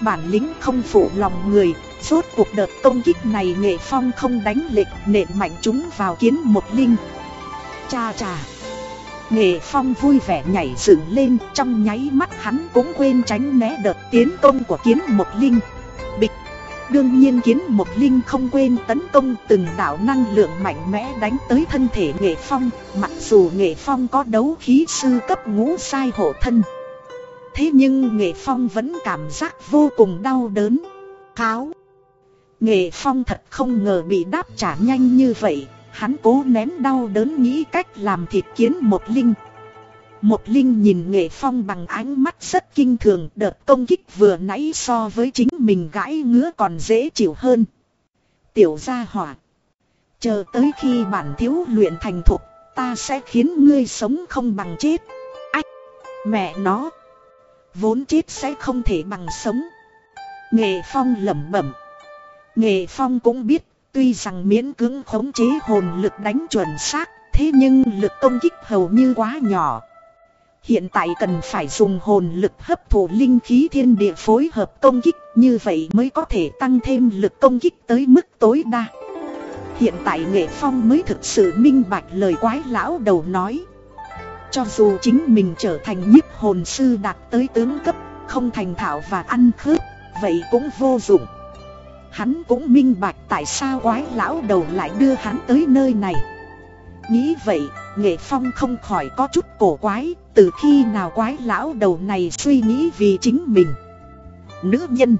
Bản lĩnh không phụ lòng người Suốt cuộc đợt công kích này nghệ phong không đánh lệch, nện mạnh chúng vào kiến một linh. Cha cha Nghệ phong vui vẻ nhảy dựng lên, Trong nháy mắt hắn cũng quên tránh né đợt tiến công của kiến một linh. Bịch. Đương nhiên kiến một linh không quên tấn công từng đạo năng lượng mạnh mẽ đánh tới thân thể nghệ phong, Mặc dù nghệ phong có đấu khí sư cấp ngũ sai hộ thân. Thế nhưng nghệ phong vẫn cảm giác vô cùng đau đớn. Kháo. Nghệ phong thật không ngờ bị đáp trả nhanh như vậy. Hắn cố ném đau đớn nghĩ cách làm thịt kiến một linh một linh nhìn nghệ phong bằng ánh mắt rất kinh thường đợt công kích vừa nãy so với chính mình gãi ngứa còn dễ chịu hơn. Tiểu gia hỏa. Chờ tới khi bản thiếu luyện thành thục, ta sẽ khiến ngươi sống không bằng chết. Ách, mẹ nó. Vốn chết sẽ không thể bằng sống. Nghệ phong lẩm bẩm. Nghệ phong cũng biết, tuy rằng miễn cưỡng khống chế hồn lực đánh chuẩn xác, thế nhưng lực công kích hầu như quá nhỏ. Hiện tại cần phải dùng hồn lực hấp thụ linh khí thiên địa phối hợp công kích như vậy mới có thể tăng thêm lực công kích tới mức tối đa. Hiện tại Nghệ Phong mới thực sự minh bạch lời quái lão đầu nói. Cho dù chính mình trở thành nhiếp hồn sư đạt tới tướng cấp, không thành thạo và ăn khớp, vậy cũng vô dụng. Hắn cũng minh bạch tại sao quái lão đầu lại đưa hắn tới nơi này. Nghĩ vậy, Nghệ Phong không khỏi có chút cổ quái, từ khi nào quái lão đầu này suy nghĩ vì chính mình. Nữ nhân.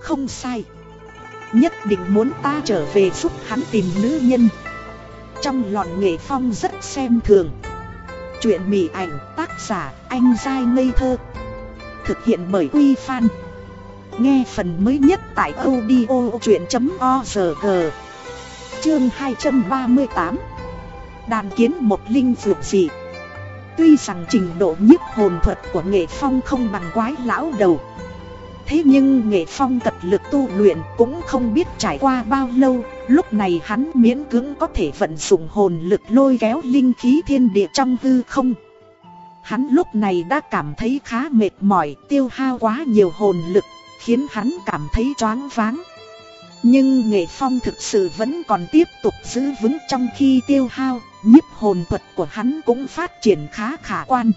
Không sai. Nhất định muốn ta trở về giúp hắn tìm nữ nhân. Trong lọn Nghệ Phong rất xem thường. Chuyện mỉ ảnh tác giả anh dai ngây thơ. Thực hiện bởi Quy Phan. Nghe phần mới nhất tại audiochuyện.org Chương 238 Đàn kiến một linh dược gì Tuy rằng trình độ nhiếp hồn thuật của nghệ phong không bằng quái lão đầu, Thế nhưng nghệ phong cật lực tu luyện cũng không biết trải qua bao lâu, Lúc này hắn miễn cưỡng có thể vận dụng hồn lực lôi kéo linh khí thiên địa trong hư không. Hắn lúc này đã cảm thấy khá mệt mỏi, tiêu hao quá nhiều hồn lực Khiến hắn cảm thấy choáng váng Nhưng nghệ phong thực sự vẫn còn tiếp tục giữ vững trong khi tiêu hao nhiếp hồn thuật của hắn cũng phát triển khá khả quan.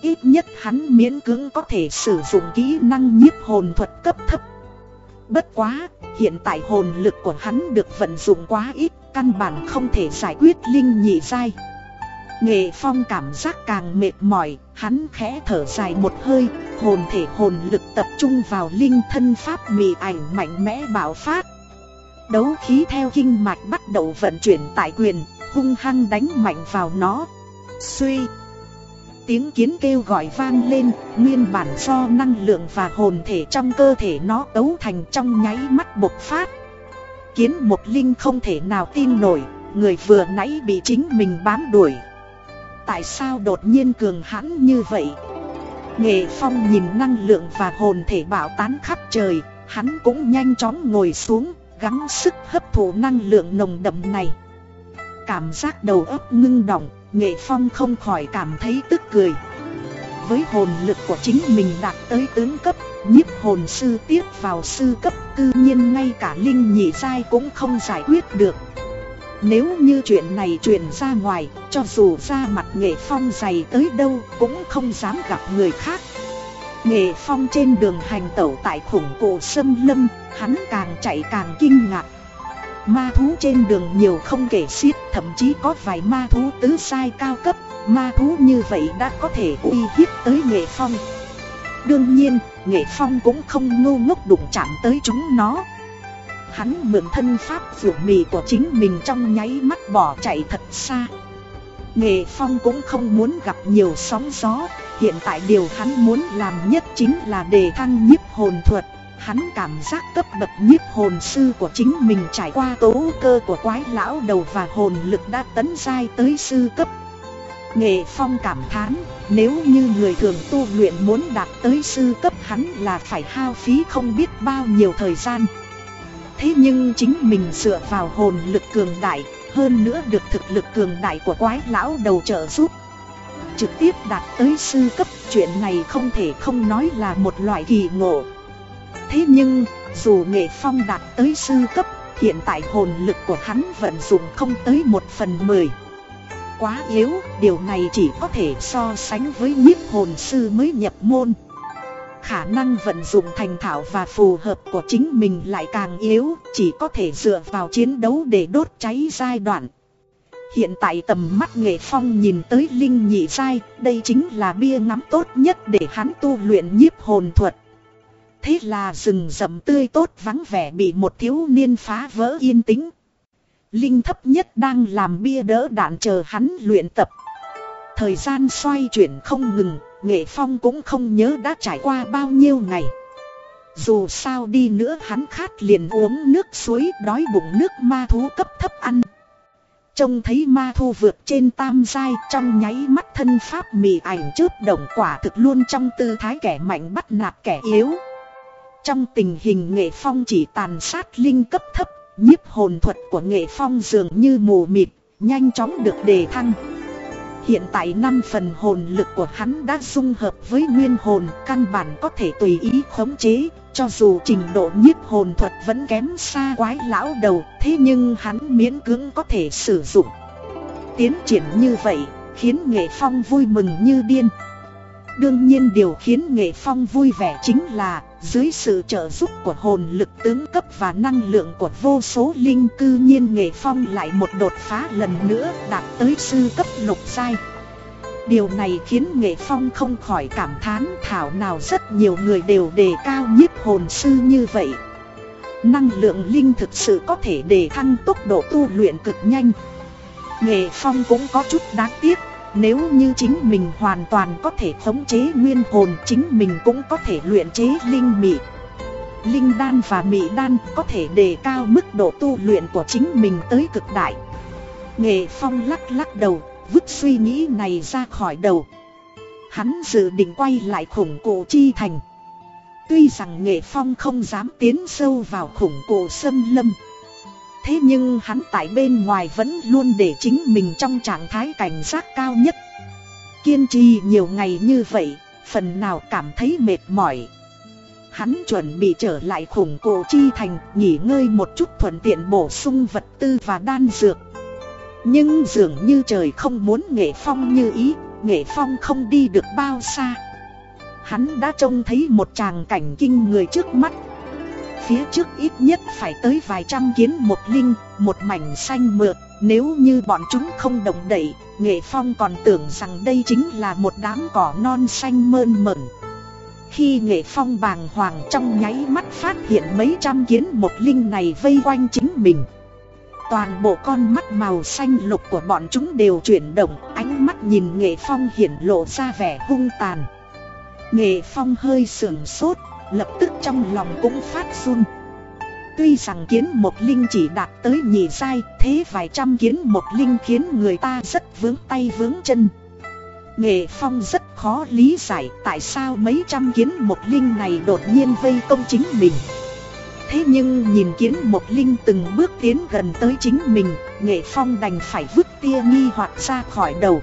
Ít nhất hắn miễn cưỡng có thể sử dụng kỹ năng nhiếp hồn thuật cấp thấp. Bất quá, hiện tại hồn lực của hắn được vận dụng quá ít, căn bản không thể giải quyết linh nhị giai. Nghệ Phong cảm giác càng mệt mỏi, hắn khẽ thở dài một hơi, hồn thể hồn lực tập trung vào linh thân pháp mì ảnh mạnh mẽ bạo phát. Đấu khí theo kinh mạch bắt đầu vận chuyển tại quyền, hung hăng đánh mạnh vào nó. Suy. Tiếng kiến kêu gọi vang lên, nguyên bản do năng lượng và hồn thể trong cơ thể nó cấu thành trong nháy mắt bộc phát. Kiến một linh không thể nào tin nổi, người vừa nãy bị chính mình bám đuổi Tại sao đột nhiên cường hãn như vậy? Nghệ Phong nhìn năng lượng và hồn thể bảo tán khắp trời, Hắn cũng nhanh chóng ngồi xuống, Gắng sức hấp thụ năng lượng nồng đậm này. Cảm giác đầu óc ngưng động, Nghệ Phong không khỏi cảm thấy tức cười. Với hồn lực của chính mình đạt tới tướng cấp, nhiếp hồn sư tiếp vào sư cấp tự nhiên ngay cả linh nhị giai cũng không giải quyết được. Nếu như chuyện này truyền ra ngoài Cho dù ra mặt nghệ phong dày tới đâu Cũng không dám gặp người khác. Nghệ phong trên đường hành tẩu tại khủng cổ sâm lâm Hắn càng chạy càng kinh ngạc. Ma thú trên đường nhiều không kể xiết Thậm chí có vài ma thú tứ sai cao cấp. Ma thú như vậy đã có thể uy hiếp tới nghệ phong. Đương nhiên, nghệ phong cũng không ngu ngốc đụng chạm tới chúng nó. Hắn mượn thân pháp rượu mì của chính mình trong nháy mắt bỏ chạy thật xa. Nghệ phong cũng không muốn gặp nhiều sóng gió. Hiện tại điều hắn muốn làm nhất chính là đề thăng nhiếp hồn thuật. Hắn cảm giác cấp bậc nhiếp hồn sư của chính mình trải qua tố cơ của quái lão đầu và hồn lực đã tấn giai tới sư cấp. Nghệ Phong cảm thán, nếu như người thường tu luyện muốn đạt tới sư cấp hắn là phải hao phí không biết bao nhiêu thời gian. Thế nhưng chính mình dựa vào hồn lực cường đại, hơn nữa được thực lực cường đại của quái lão đầu trợ giúp. Trực tiếp đạt tới sư cấp chuyện này không thể không nói là một loại kỳ ngộ. Thế nhưng, dù Nghệ Phong đạt tới sư cấp, hiện tại hồn lực của hắn vận dụng không tới một phần mười quá yếu, điều này chỉ có thể so sánh với nhiếp hồn sư mới nhập môn. Khả năng vận dụng thành thạo và phù hợp của chính mình lại càng yếu, chỉ có thể dựa vào chiến đấu để đốt cháy giai đoạn. Hiện tại tầm mắt nghệ phong nhìn tới linh nhị giai, đây chính là bia ngắm tốt nhất để hắn tu luyện nhiếp hồn thuật. Thế là rừng rậm tươi tốt vắng vẻ bị một thiếu niên phá vỡ yên tĩnh, Linh thấp nhất đang làm bia đỡ đạn chờ hắn luyện tập. Thời gian xoay chuyển không ngừng, Nghệ Phong cũng không nhớ đã trải qua bao nhiêu ngày. Dù sao đi nữa hắn khát liền uống nước suối đói bụng nước ma thú cấp thấp ăn. Trông thấy ma thu vượt trên tam giai trong nháy mắt thân pháp mì ảnh chớp động quả thực luôn trong tư thái kẻ mạnh bắt nạt kẻ yếu. Trong tình hình nghệ phong chỉ tàn sát linh cấp thấp nhiếp hồn thuật của nghệ phong dường như mù mịt, nhanh chóng được đề thăng. Hiện tại năm phần hồn lực của hắn đã dung hợp với nguyên hồn căn bản có thể tùy ý khống chế, cho dù trình độ nhiếp hồn thuật vẫn kém xa quái lão đầu, thế nhưng hắn miễn cưỡng có thể sử dụng. Tiến triển như vậy, khiến nghệ phong vui mừng như điên. Đương nhiên điều khiến nghệ phong vui vẻ chính là dưới sự trợ giúp của hồn lực tướng cấp và năng lượng của vô số linh cư nhiên nghệ phong lại một đột phá lần nữa đạt tới sư cấp lục sai. Điều này khiến nghệ phong không khỏi cảm thán thảo nào rất nhiều người đều đề cao nhiếp hồn sư như vậy. Năng lượng linh thực sự có thể đề thăng tốc độ tu luyện cực nhanh. Nghệ phong cũng có chút đáng tiếc nếu như chính mình hoàn toàn có thể khống chế nguyên hồn chính mình cũng có thể luyện chế linh mị. Linh đan và mị đan có thể đề cao mức độ tu luyện của chính mình tới cực đại. Nghệ Phong lắc lắc đầu, vứt suy nghĩ này ra khỏi đầu. Hắn dự định quay lại khủng cổ chi thành. Tuy rằng Nghệ Phong không dám tiến sâu vào khủng cổ sâm lâm Thế nhưng hắn tại bên ngoài vẫn luôn để chính mình trong trạng thái cảnh giác cao nhất. Kiên trì nhiều ngày như vậy, phần nào cảm thấy mệt mỏi. Hắn chuẩn bị trở lại khủng cổ chi thành nghỉ ngơi một chút thuận tiện bổ sung vật tư và đan dược. Nhưng dường như trời không muốn nghệ phong như ý, nghệ phong không đi được bao xa. Hắn đã trông thấy một tràng cảnh kinh người trước mắt. Phía trước ít nhất phải tới vài trăm kiến một linh, một mảnh xanh mượt. Nếu như bọn chúng không động đậy, Nghệ Phong còn tưởng rằng đây chính là một đám cỏ non xanh mơn mởn. Khi Nghệ Phong bàng hoàng trong nháy mắt phát hiện mấy trăm kiến một linh này vây quanh chính mình Toàn bộ con mắt màu xanh lục của bọn chúng đều chuyển động Ánh mắt nhìn Nghệ Phong hiển lộ ra vẻ hung tàn. Nghệ Phong hơi sườn sốt lập tức trong lòng cũng phát run. Tuy rằng kiến một linh chỉ đạt tới nhị sai Thế vài trăm kiến một linh khiến người ta rất vướng tay vướng chân. Nghệ Phong rất khó lý giải tại sao mấy trăm kiến một linh này đột nhiên vây công chính mình. Thế nhưng nhìn kiến một linh từng bước tiến gần tới chính mình, Nghệ Phong đành phải vứt tia nghi hoặc ra khỏi đầu.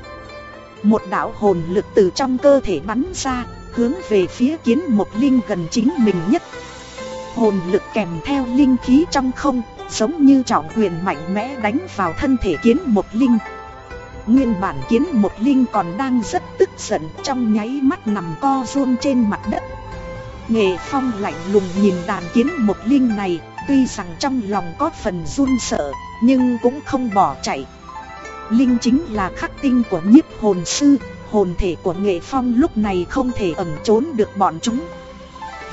Một đạo hồn lực từ trong cơ thể bắn ra Hướng về phía kiến một linh gần chính mình nhất. Hồn lực kèm theo linh khí trong không, Giống như trọng quyền mạnh mẽ đánh vào thân thể kiến một linh. Nguyên bản kiến một linh còn đang rất tức giận, Trong nháy mắt nằm co run trên mặt đất. Nghệ phong lạnh lùng nhìn đàn kiến một linh này, Tuy rằng trong lòng có phần run sợ, Nhưng cũng không bỏ chạy. Linh chính là khắc tinh của nhiếp hồn sư Hồn thể của nghệ phong lúc này không thể ẩn trốn được bọn chúng.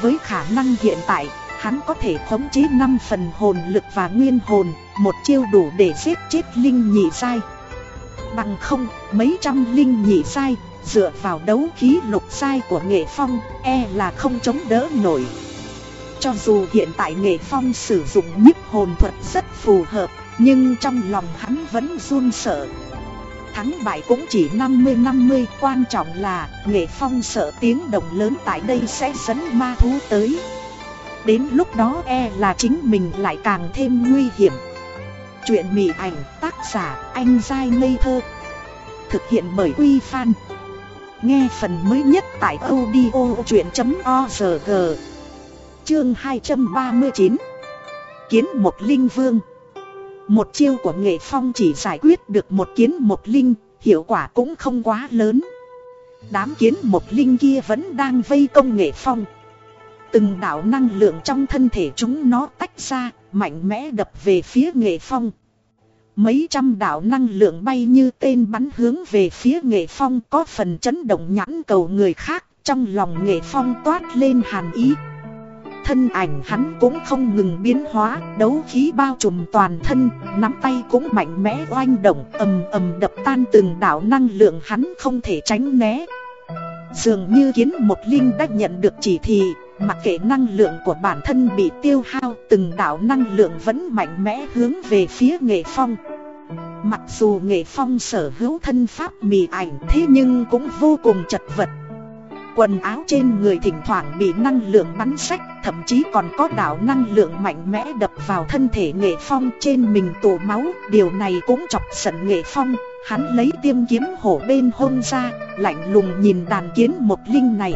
Với khả năng hiện tại Hắn có thể khống chế 5 phần hồn lực và nguyên hồn Một chiêu đủ để giết chết Linh nhị sai Bằng không, mấy trăm Linh nhị sai Dựa vào đấu khí lục sai của nghệ phong E là không chống đỡ nổi. Cho dù hiện tại nghệ phong sử dụng nhiếp hồn thuật rất phù hợp Nhưng trong lòng hắn vẫn run sợ. Thắng bại cũng chỉ 50-50 Quan trọng là nghệ phong sợ tiếng động lớn tại đây sẽ dẫn ma thú tới. Đến lúc đó e là chính mình lại càng thêm nguy hiểm. Chuyện mị ảnh tác giả anh dai ngây thơ. Thực hiện bởi uy fan Nghe phần mới nhất tại audio chuyện.org Chương 239 Kiến một linh vương. Một chiêu của nghệ phong chỉ giải quyết được một kiến một linh Hiệu quả cũng không quá lớn Đám kiến một linh kia vẫn đang vây công nghệ phong Từng đạo năng lượng trong thân thể chúng nó tách ra, mạnh mẽ đập về phía nghệ phong. Mấy trăm đạo năng lượng bay như tên bắn hướng về phía nghệ phong có phần chấn động nhãn cầu người khác, trong lòng nghệ phong toát lên hàn ý. Thân ảnh hắn cũng không ngừng biến hóa, đấu khí bao trùm toàn thân, nắm tay cũng mạnh mẽ oanh động, ầm ầm đập tan từng đạo năng lượng hắn không thể tránh né. Dường như kiến một linh đã nhận được chỉ thị, Mặc kệ năng lượng của bản thân bị tiêu hao Từng đạo năng lượng vẫn mạnh mẽ hướng về phía nghệ phong Mặc dù nghệ phong sở hữu thân pháp mì ảnh Thế nhưng cũng vô cùng chật vật Quần áo trên người thỉnh thoảng bị năng lượng bắn sách Thậm chí còn có đạo năng lượng mạnh mẽ đập vào thân thể nghệ phong trên mình tụ máu Điều này cũng chọc giận nghệ phong Hắn lấy tiêm kiếm hổ bên hông ra Lạnh lùng nhìn đàn kiến một linh này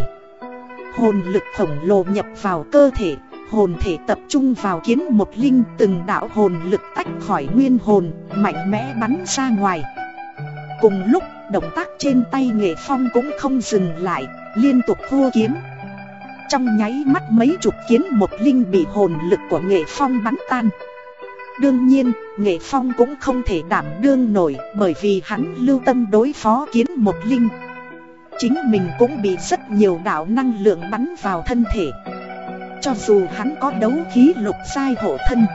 Hồn lực khổng lồ nhập vào cơ thể, hồn thể tập trung vào kiến một linh từng đạo hồn lực tách khỏi nguyên hồn, mạnh mẽ bắn ra ngoài. Cùng lúc, động tác trên tay nghệ phong cũng không dừng lại, liên tục vua kiếm. Trong nháy mắt mấy chục kiến một linh bị hồn lực của nghệ phong bắn tan. Đương nhiên, nghệ phong cũng không thể đảm đương nổi bởi vì hắn lưu tâm đối phó kiến một linh. Chính mình cũng bị rất nhiều đạo năng lượng bắn vào thân thể Cho dù hắn có đấu khí lục sai hộ thân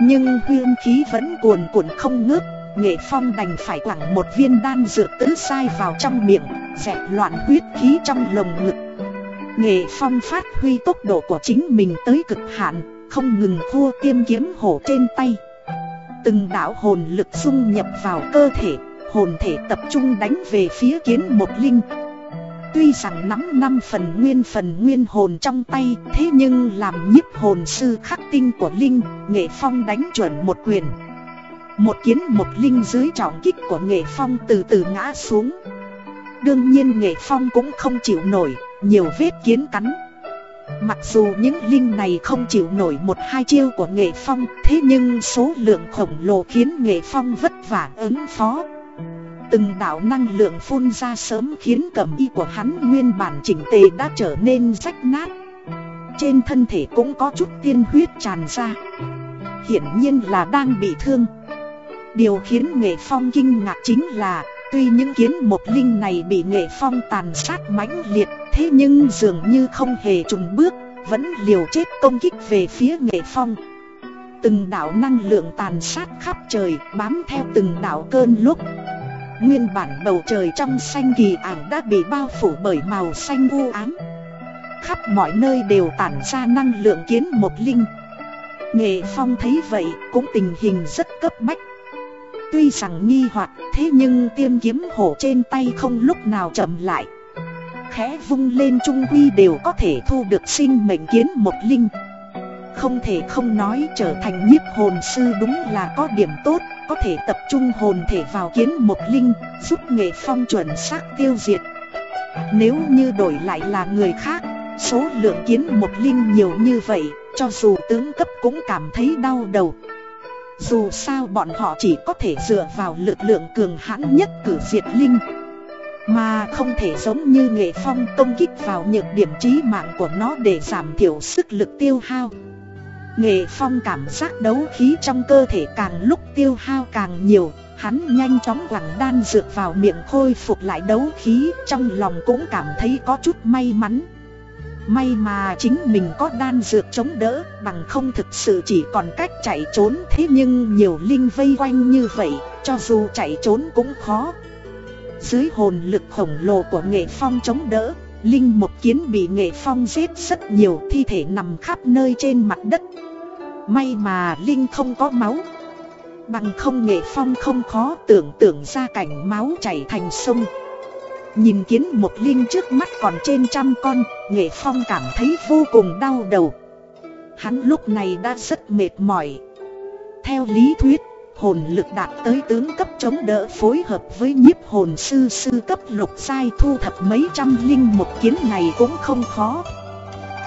Nhưng huyên khí vẫn cuồn cuộn không ngớt Nghệ Phong đành phải quẳng một viên đan dược tứ sai vào trong miệng Dẹp loạn huyết khí trong lồng ngực Nghệ Phong phát huy tốc độ của chính mình tới cực hạn, Không ngừng thua tiêm kiếm hổ trên tay. Từng đạo hồn lực dung nhập vào cơ thể, hồn thể tập trung đánh về phía kiến một linh. Tuy rằng nắm năm phần nguyên phần nguyên hồn trong tay, Thế nhưng làm nhiếp hồn sư khắc tinh của Linh, Nghệ Phong đánh chuẩn một quyền. Một kiến một linh dưới trọng kích của Nghệ Phong từ từ ngã xuống. Đương nhiên Nghệ Phong cũng không chịu nổi nhiều vết kiến cắn. Mặc dù những linh này không chịu nổi một hai chiêu của Nghệ Phong, Thế nhưng số lượng khổng lồ khiến Nghệ Phong vất vả ứng phó. Từng đạo năng lượng phun ra sớm khiến cẩm y của hắn nguyên bản chỉnh tề đã trở nên rách nát. Trên thân thể cũng có chút tiên huyết tràn ra. Hiển nhiên là đang bị thương. Điều khiến nghệ phong kinh ngạc chính là Tuy những kiến một linh này bị nghệ phong tàn sát mãnh liệt, Thế nhưng dường như không hề trùng bước, Vẫn liều chết công kích về phía nghệ phong. Từng đạo năng lượng tàn sát khắp trời, bám theo từng đạo cơn lúc. Nguyên bản bầu trời trong xanh kỳ ảo đã bị bao phủ bởi màu xanh u ám. Khắp mọi nơi đều tản ra năng lượng kiến một linh. Nghệ Phong thấy vậy, cũng tình hình rất cấp bách. Tuy rằng nghi hoặc, thế nhưng tiêm kiếm hổ trên tay không lúc nào chậm lại. Khẽ vung lên trung quy đều có thể thu được sinh mệnh kiến một linh. Không thể không nói trở thành nhiếp hồn sư đúng là có điểm tốt, Có thể tập trung hồn thể vào kiến một linh, Giúp nghệ phong chuẩn xác tiêu diệt. Nếu như đổi lại là người khác, Số lượng kiến một linh nhiều như vậy, Cho dù tướng cấp cũng cảm thấy đau đầu. Dù sao bọn họ chỉ có thể dựa vào lực lượng cường hãn nhất cử diệt linh, Mà không thể giống như nghệ phong công kích vào nhược điểm trí mạng của nó để giảm thiểu sức lực tiêu hao. Nghệ phong cảm giác đấu khí trong cơ thể càng lúc tiêu hao càng nhiều, Hắn nhanh chóng quẳng đan dược vào miệng khôi phục lại đấu khí, Trong lòng cũng cảm thấy có chút may mắn. May mà chính mình có đan dược chống đỡ, Bằng không thực sự chỉ còn cách chạy trốn Thế nhưng nhiều linh vây quanh như vậy, Cho dù chạy trốn cũng khó. Dưới hồn lực khổng lồ của nghệ phong chống đỡ, Linh một kiến bị nghệ phong giết rất nhiều, Thi thể nằm khắp nơi trên mặt đất. May mà Linh không có máu. Bằng không nghệ phong không khó tưởng tượng ra cảnh máu chảy thành sông. Nhìn kiến một linh trước mắt còn trên trăm con, nghệ phong cảm thấy vô cùng đau đầu. Hắn lúc này đã rất mệt mỏi. Theo lý thuyết, hồn lực đạt tới tướng cấp chống đỡ phối hợp với nhiếp hồn sư sư cấp lục sai thu thập mấy trăm linh một kiến này cũng không khó.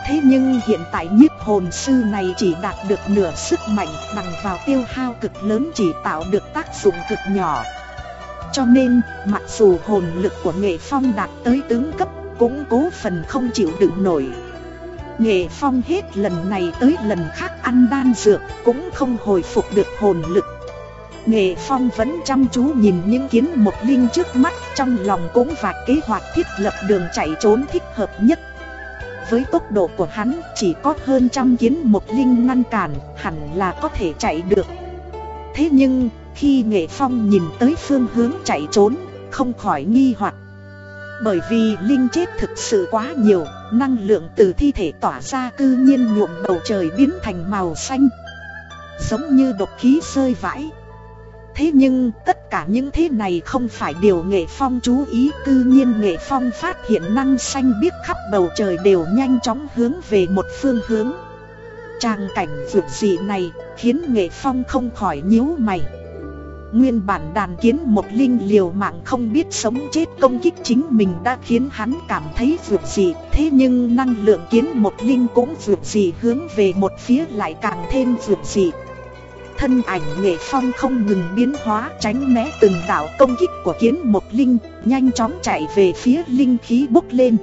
Thế nhưng hiện tại nhiếp hồn sư này chỉ đạt được nửa sức mạnh bằng vào tiêu hao cực lớn chỉ tạo được tác dụng cực nhỏ. Cho nên, mặc dù hồn lực của nghệ phong đạt tới tướng cấp, cũng cố phần không chịu đựng nổi. Nghệ phong hết lần này tới lần khác ăn đan dược, cũng không hồi phục được hồn lực. Nghệ phong vẫn chăm chú nhìn những kiến một linh trước mắt, trong lòng cũng và kế hoạch thiết lập đường chạy trốn thích hợp nhất. Với tốc độ của hắn chỉ có hơn trăm kiến một linh ngăn cản, hẳn là có thể chạy được. Thế nhưng, khi Nghệ Phong nhìn tới phương hướng chạy trốn, không khỏi nghi hoặc. Bởi vì linh chết thực sự quá nhiều, năng lượng từ thi thể tỏa ra cư nhiên nhuộm bầu trời biến thành màu xanh. Giống như độc khí rơi vãi. Thế nhưng tất cả những thế này không phải điều Nghệ Phong chú ý Cư nhiên Nghệ Phong phát hiện năng xanh biết khắp bầu trời đều nhanh chóng hướng về một phương hướng Tràng cảnh vượt dị này khiến Nghệ Phong không khỏi nhíu mày Nguyên bản đàn kiến một linh liều mạng không biết sống chết công kích chính mình đã khiến hắn cảm thấy vượt gì. Thế nhưng năng lượng kiến một linh cũng vượt gì, hướng về một phía lại càng thêm vượt gì. Thân ảnh nghệ phong không ngừng biến hóa tránh né từng đạo công kích của kiến một linh Nhanh chóng chạy về phía linh khí bốc lên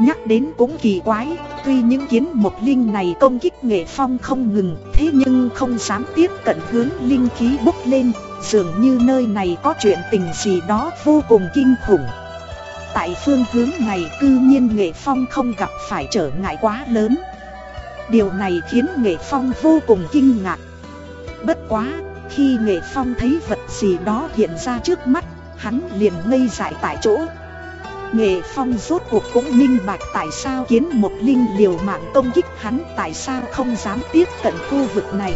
Nhắc đến cũng kỳ quái, tuy những kiến một linh này công kích nghệ phong không ngừng Thế nhưng không dám tiếp cận hướng linh khí bốc lên Dường như nơi này có chuyện tình gì đó vô cùng kinh khủng. Tại phương hướng này cư nhiên nghệ phong không gặp phải trở ngại quá lớn. Điều này khiến nghệ phong vô cùng kinh ngạc. Bất quá, khi nghệ phong thấy vật gì đó hiện ra trước mắt Hắn liền ngây dại tại chỗ. Nghệ Phong rốt cuộc cũng minh bạch tại sao kiến một linh liều mạng công kích hắn tại sao không dám tiếp cận khu vực này.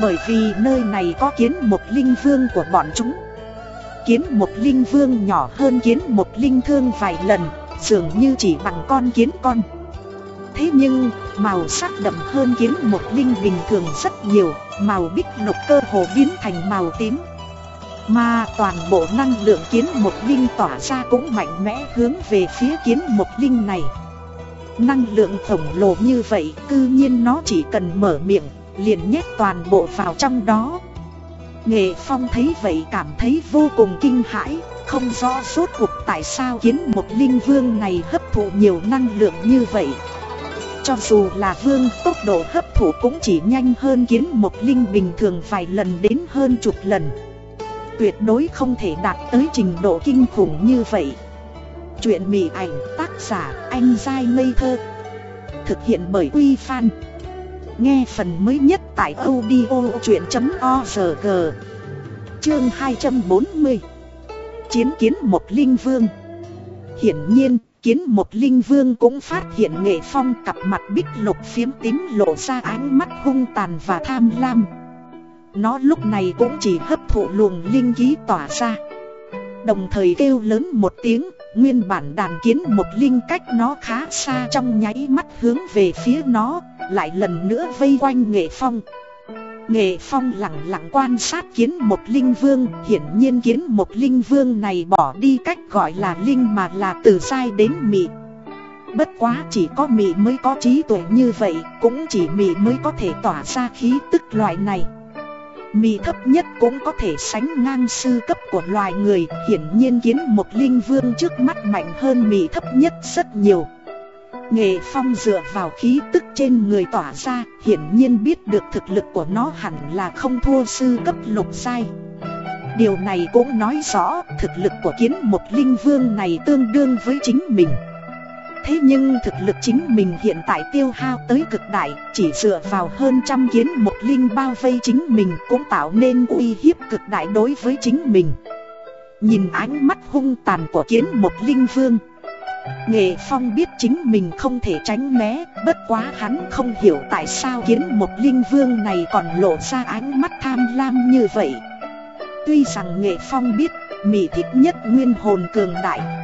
Bởi vì nơi này có kiến một linh vương của bọn chúng. Kiến một linh vương nhỏ hơn kiến một linh thương vài lần Dường như chỉ bằng con kiến con. Thế nhưng, màu sắc đậm hơn kiến một linh bình thường rất nhiều Màu bích lục cơ hồ biến thành màu tím mà toàn bộ năng lượng kiến một linh tỏa ra cũng mạnh mẽ hướng về phía kiến một linh này. Năng lượng khổng lồ như vậy, cư nhiên nó chỉ cần mở miệng, liền nhét toàn bộ vào trong đó. Nghệ Phong thấy vậy cảm thấy vô cùng kinh hãi, Không rõ suốt cuộc tại sao kiến một linh vương này hấp thụ nhiều năng lượng như vậy. Cho dù là vương tốc độ hấp thụ cũng chỉ nhanh hơn kiến một linh bình thường vài lần đến hơn chục lần tuyệt đối không thể đạt tới trình độ kinh khủng như vậy. Chuyện mị ảnh tác giả anh dai ngây thơ. Thực hiện bởi Uy Fan. Nghe phần mới nhất tại audio.org Chương 240. Chiến kiến một linh vương. Hiển nhiên, Kiến một linh vương cũng phát hiện nghệ phong cặp mặt bích lục phiếm tím lộ ra ánh mắt hung tàn và tham lam nó lúc này cũng chỉ hấp thụ luồng linh khí tỏa ra. Đồng thời kêu lớn một tiếng, Nguyên bản đàn kiến một linh cách nó khá xa trong nháy mắt hướng về phía nó, Lại lần nữa vây quanh nghệ phong. Nghệ phong lặng lặng quan sát kiến một linh vương, Hiển nhiên kiến một linh vương này bỏ đi cách gọi là linh mà là từ sai đến mị. Bất quá chỉ có mị mới có trí tuệ như vậy, Cũng chỉ mị mới có thể tỏa ra khí tức loại này. Mị thấp nhất cũng có thể sánh ngang sư cấp của loài người, Hiển nhiên kiến một linh vương trước mắt mạnh hơn mị thấp nhất rất nhiều. Nghệ phong dựa vào khí tức trên người tỏa ra, Hiển nhiên biết được thực lực của nó hẳn là không thua sư cấp lục sai Điều này cũng nói rõ thực lực của kiến một linh vương này tương đương với chính mình. Thế nhưng thực lực chính mình hiện tại tiêu hao tới cực đại, Chỉ dựa vào hơn trăm kiến một linh bao vây chính mình Cũng tạo nên uy hiếp cực đại đối với chính mình. Nhìn ánh mắt hung tàn của kiến một linh vương, Nghệ Phong biết chính mình không thể tránh né, Bất quá hắn không hiểu tại sao kiến một linh vương này còn lộ ra ánh mắt tham lam như vậy. Tuy rằng Nghệ Phong biết Mỹ thích nhất nguyên hồn cường đại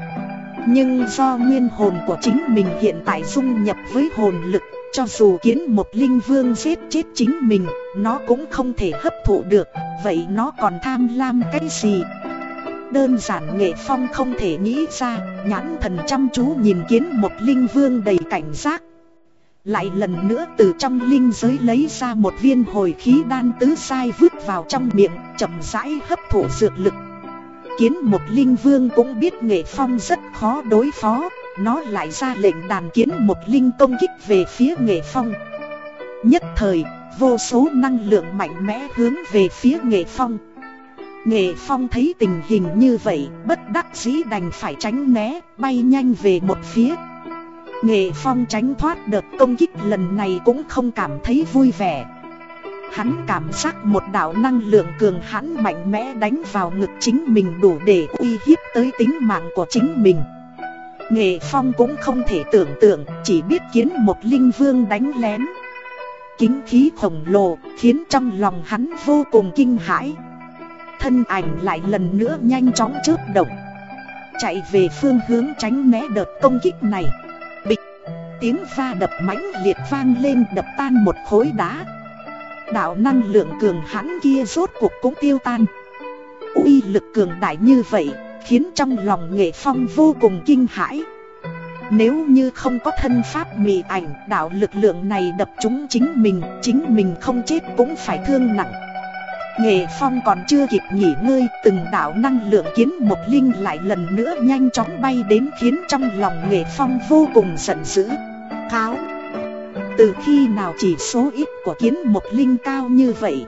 nhưng do nguyên hồn của chính mình hiện tại dung nhập với hồn lực, Cho dù kiến một linh vương giết chết chính mình, Nó cũng không thể hấp thụ được, Vậy nó còn tham lam cái gì? Đơn giản nghệ phong không thể nghĩ ra, Nhãn thần chăm chú nhìn kiến một linh vương đầy cảnh giác. Lại lần nữa từ trong linh giới lấy ra một viên hồi khí đan tứ sai vứt vào trong miệng, chậm rãi hấp thụ dược lực. Kiến một linh vương cũng biết nghệ phong rất khó đối phó Nó lại ra lệnh đàn kiến một linh công kích về phía nghệ phong Nhất thời, vô số năng lượng mạnh mẽ hướng về phía nghệ phong Nghệ Phong thấy tình hình như vậy, bất đắc dĩ đành phải tránh né, bay nhanh về một phía. Nghệ Phong tránh thoát đợt công kích lần này cũng không cảm thấy vui vẻ. Hắn cảm giác một đạo năng lượng cường hãn mạnh mẽ đánh vào ngực chính mình đủ để uy hiếp tới tính mạng của chính mình. Nghệ Phong cũng không thể tưởng tượng, chỉ biết kiến một linh vương đánh lén. Kính khí khổng lồ khiến trong lòng hắn vô cùng kinh hãi. Thân ảnh lại lần nữa nhanh chóng chớp động. Chạy về phương hướng tránh né đợt công kích này. Bịch! Tiếng va đập mãnh liệt vang lên đập tan một khối đá. Đạo năng lượng cường hãn kia rốt cuộc cũng tiêu tan. Uy lực cường đại như vậy, Khiến trong lòng nghệ phong vô cùng kinh hãi. Nếu như không có thân pháp mị ảnh, Đạo lực lượng này đập chúng chính mình Chính mình không chết cũng phải thương nặng. Nghệ Phong còn chưa kịp nghỉ ngơi, Từng đạo năng lượng kiến một linh lại lần nữa nhanh chóng bay đến Khiến trong lòng Nghệ Phong vô cùng giận dữ. Cáo từ khi nào chỉ số ít của kiến một linh cao như vậy?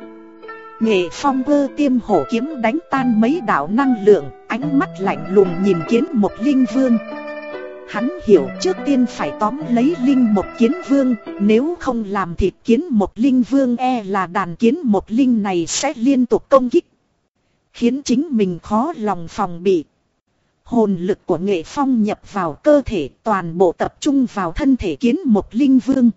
Nghệ Phong cơ tiêm hổ kiếm đánh tan mấy đạo năng lượng, Ánh mắt lạnh lùng nhìn kiến một linh vương. Hắn hiểu trước tiên phải tóm lấy linh một kiến vương, Nếu không làm thịt kiến một linh vương e là đàn kiến một linh này sẽ liên tục công kích, Khiến chính mình khó lòng phòng bị. Hồn lực của nghệ phong nhập vào cơ thể, toàn bộ tập trung vào thân thể kiến một linh vương.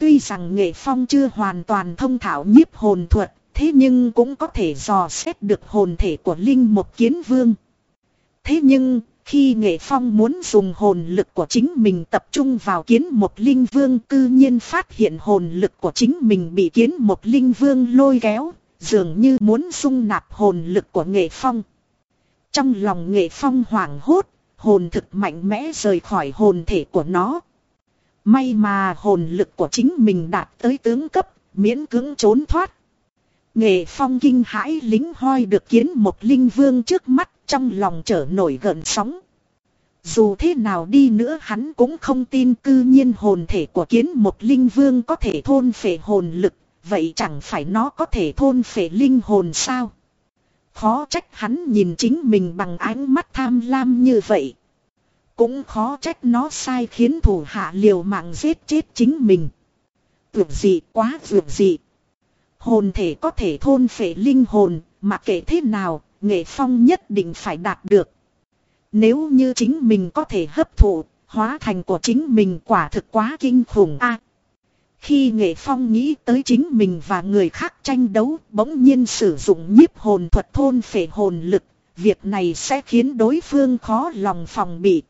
Tuy rằng nghệ phong chưa hoàn toàn thông thạo nhiếp hồn thuật Thế nhưng cũng có thể dò xét được hồn thể của linh một kiến vương Thế nhưng khi nghệ phong muốn dùng hồn lực của chính mình tập trung vào kiến một linh vương cư nhiên phát hiện hồn lực của chính mình bị kiến một linh vương lôi kéo, dường như muốn dung nạp hồn lực của nghệ phong. Trong lòng nghệ phong hoảng hốt, hồn thực mạnh mẽ rời khỏi hồn thể của nó. May mà hồn lực của chính mình đạt tới tướng cấp, miễn cưỡng trốn thoát. Nghệ phong kinh hãi lính hoi được kiến một linh vương trước mắt trong lòng trở nổi gợn sóng. Dù thế nào đi nữa hắn cũng không tin cư nhiên hồn thể của kiến một linh vương có thể thôn phệ hồn lực, vậy chẳng phải nó có thể thôn phệ linh hồn sao? Khó trách hắn nhìn chính mình bằng ánh mắt tham lam như vậy. Cũng khó trách nó sai khiến thủ hạ liều mạng giết chết chính mình. Vượt dị quá vượt dị. Hồn thể có thể thôn phệ linh hồn, mà kể thế nào, nghệ phong nhất định phải đạt được. Nếu như chính mình có thể hấp thụ, hóa thành của chính mình quả thực quá kinh khủng a. khi nghệ phong nghĩ tới chính mình và người khác tranh đấu, bỗng nhiên sử dụng nhiếp hồn thuật thôn phệ hồn lực, việc này sẽ khiến đối phương khó lòng phòng bị.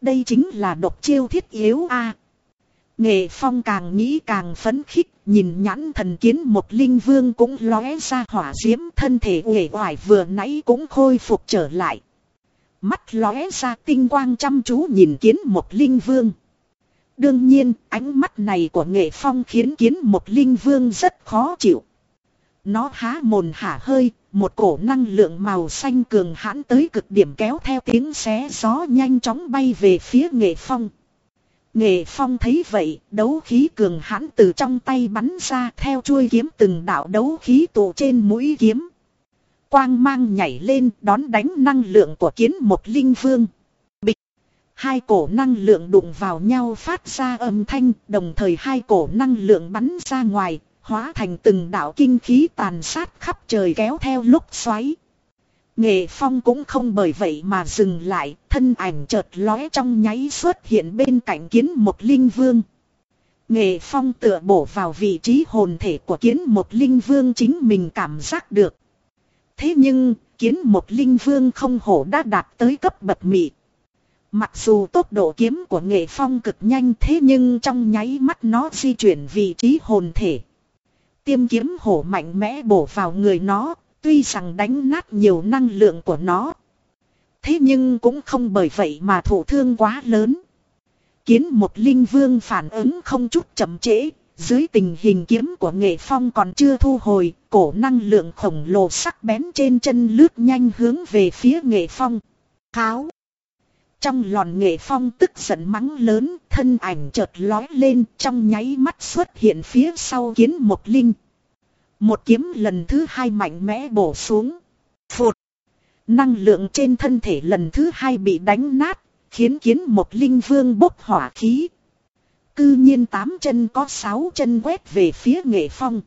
Đây chính là độc chiêu thiết yếu a. Nghệ phong càng nghĩ càng phấn khích, nhìn nhãn thần kiến một linh vương cũng lóe ra hỏa diễm thân thể uể oải vừa nãy cũng khôi phục trở lại. Mắt lóe ra tinh quang chăm chú nhìn kiến một linh vương. Đương nhiên, ánh mắt này của nghệ phong khiến kiến một linh vương rất khó chịu. Nó há mồn hả hơi, một cổ năng lượng màu xanh cường hãn tới cực điểm kéo theo tiếng xé gió nhanh chóng bay về phía nghệ phong. Nghệ phong thấy vậy, đấu khí cường hãn từ trong tay bắn ra theo chuôi kiếm từng đạo đấu khí tụ trên mũi kiếm. Quang mang nhảy lên đón đánh năng lượng của kiến một linh vương. Bịch. Hai cổ năng lượng đụng vào nhau phát ra âm thanh, đồng thời hai cổ năng lượng bắn ra ngoài, hóa thành từng đạo kinh khí tàn sát khắp trời kéo theo lúc xoáy. Nghệ phong cũng không bởi vậy mà dừng lại, thân ảnh chợt lóe trong nháy xuất hiện bên cạnh kiến một linh vương. Nghệ phong tựa bổ vào vị trí hồn thể của kiến một linh vương chính mình cảm giác được. Thế nhưng, kiến một linh vương không hổ đã đạt tới cấp bậc mị. Mặc dù tốc độ kiếm của nghệ phong cực nhanh thế nhưng trong nháy mắt nó di chuyển vị trí hồn thể. Tiêm kiếm hổ mạnh mẽ bổ vào người nó, tuy rằng đánh nát nhiều năng lượng của nó. Thế nhưng cũng không bởi vậy mà thổ thương quá lớn. Kiến một linh vương phản ứng không chút chậm trễ, dưới tình hình kiếm của nghệ phong còn chưa thu hồi, cổ năng lượng khổng lồ sắc bén trên chân lướt nhanh hướng về phía nghệ phong. Kháo! Trong lòn nghệ phong tức giận mắng lớn, thân ảnh chợt lói lên trong nháy mắt xuất hiện phía sau kiến một linh. Một kiếm lần thứ hai mạnh mẽ bổ xuống. Phụt! Năng lượng trên thân thể lần thứ hai bị đánh nát, khiến kiến một linh vương bốc hỏa khí. Cư nhiên tám chân có sáu chân quét về phía nghệ phong.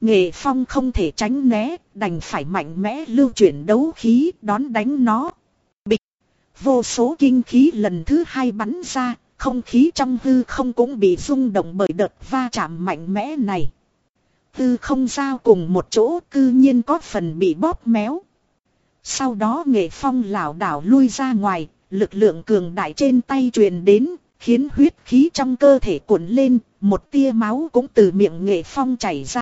Nghệ phong không thể tránh né, đành phải mạnh mẽ lưu chuyển đấu khí đón đánh nó. Vô số kinh khí lần thứ hai bắn ra, không khí trong hư không cũng bị rung động bởi đợt va chạm mạnh mẽ này. Hư không giao cùng một chỗ cư nhiên có phần bị bóp méo. Sau đó nghệ phong lảo đảo lui ra ngoài, lực lượng cường đại trên tay truyền đến, khiến huyết khí trong cơ thể cuộn lên, một tia máu cũng từ miệng nghệ phong chảy ra.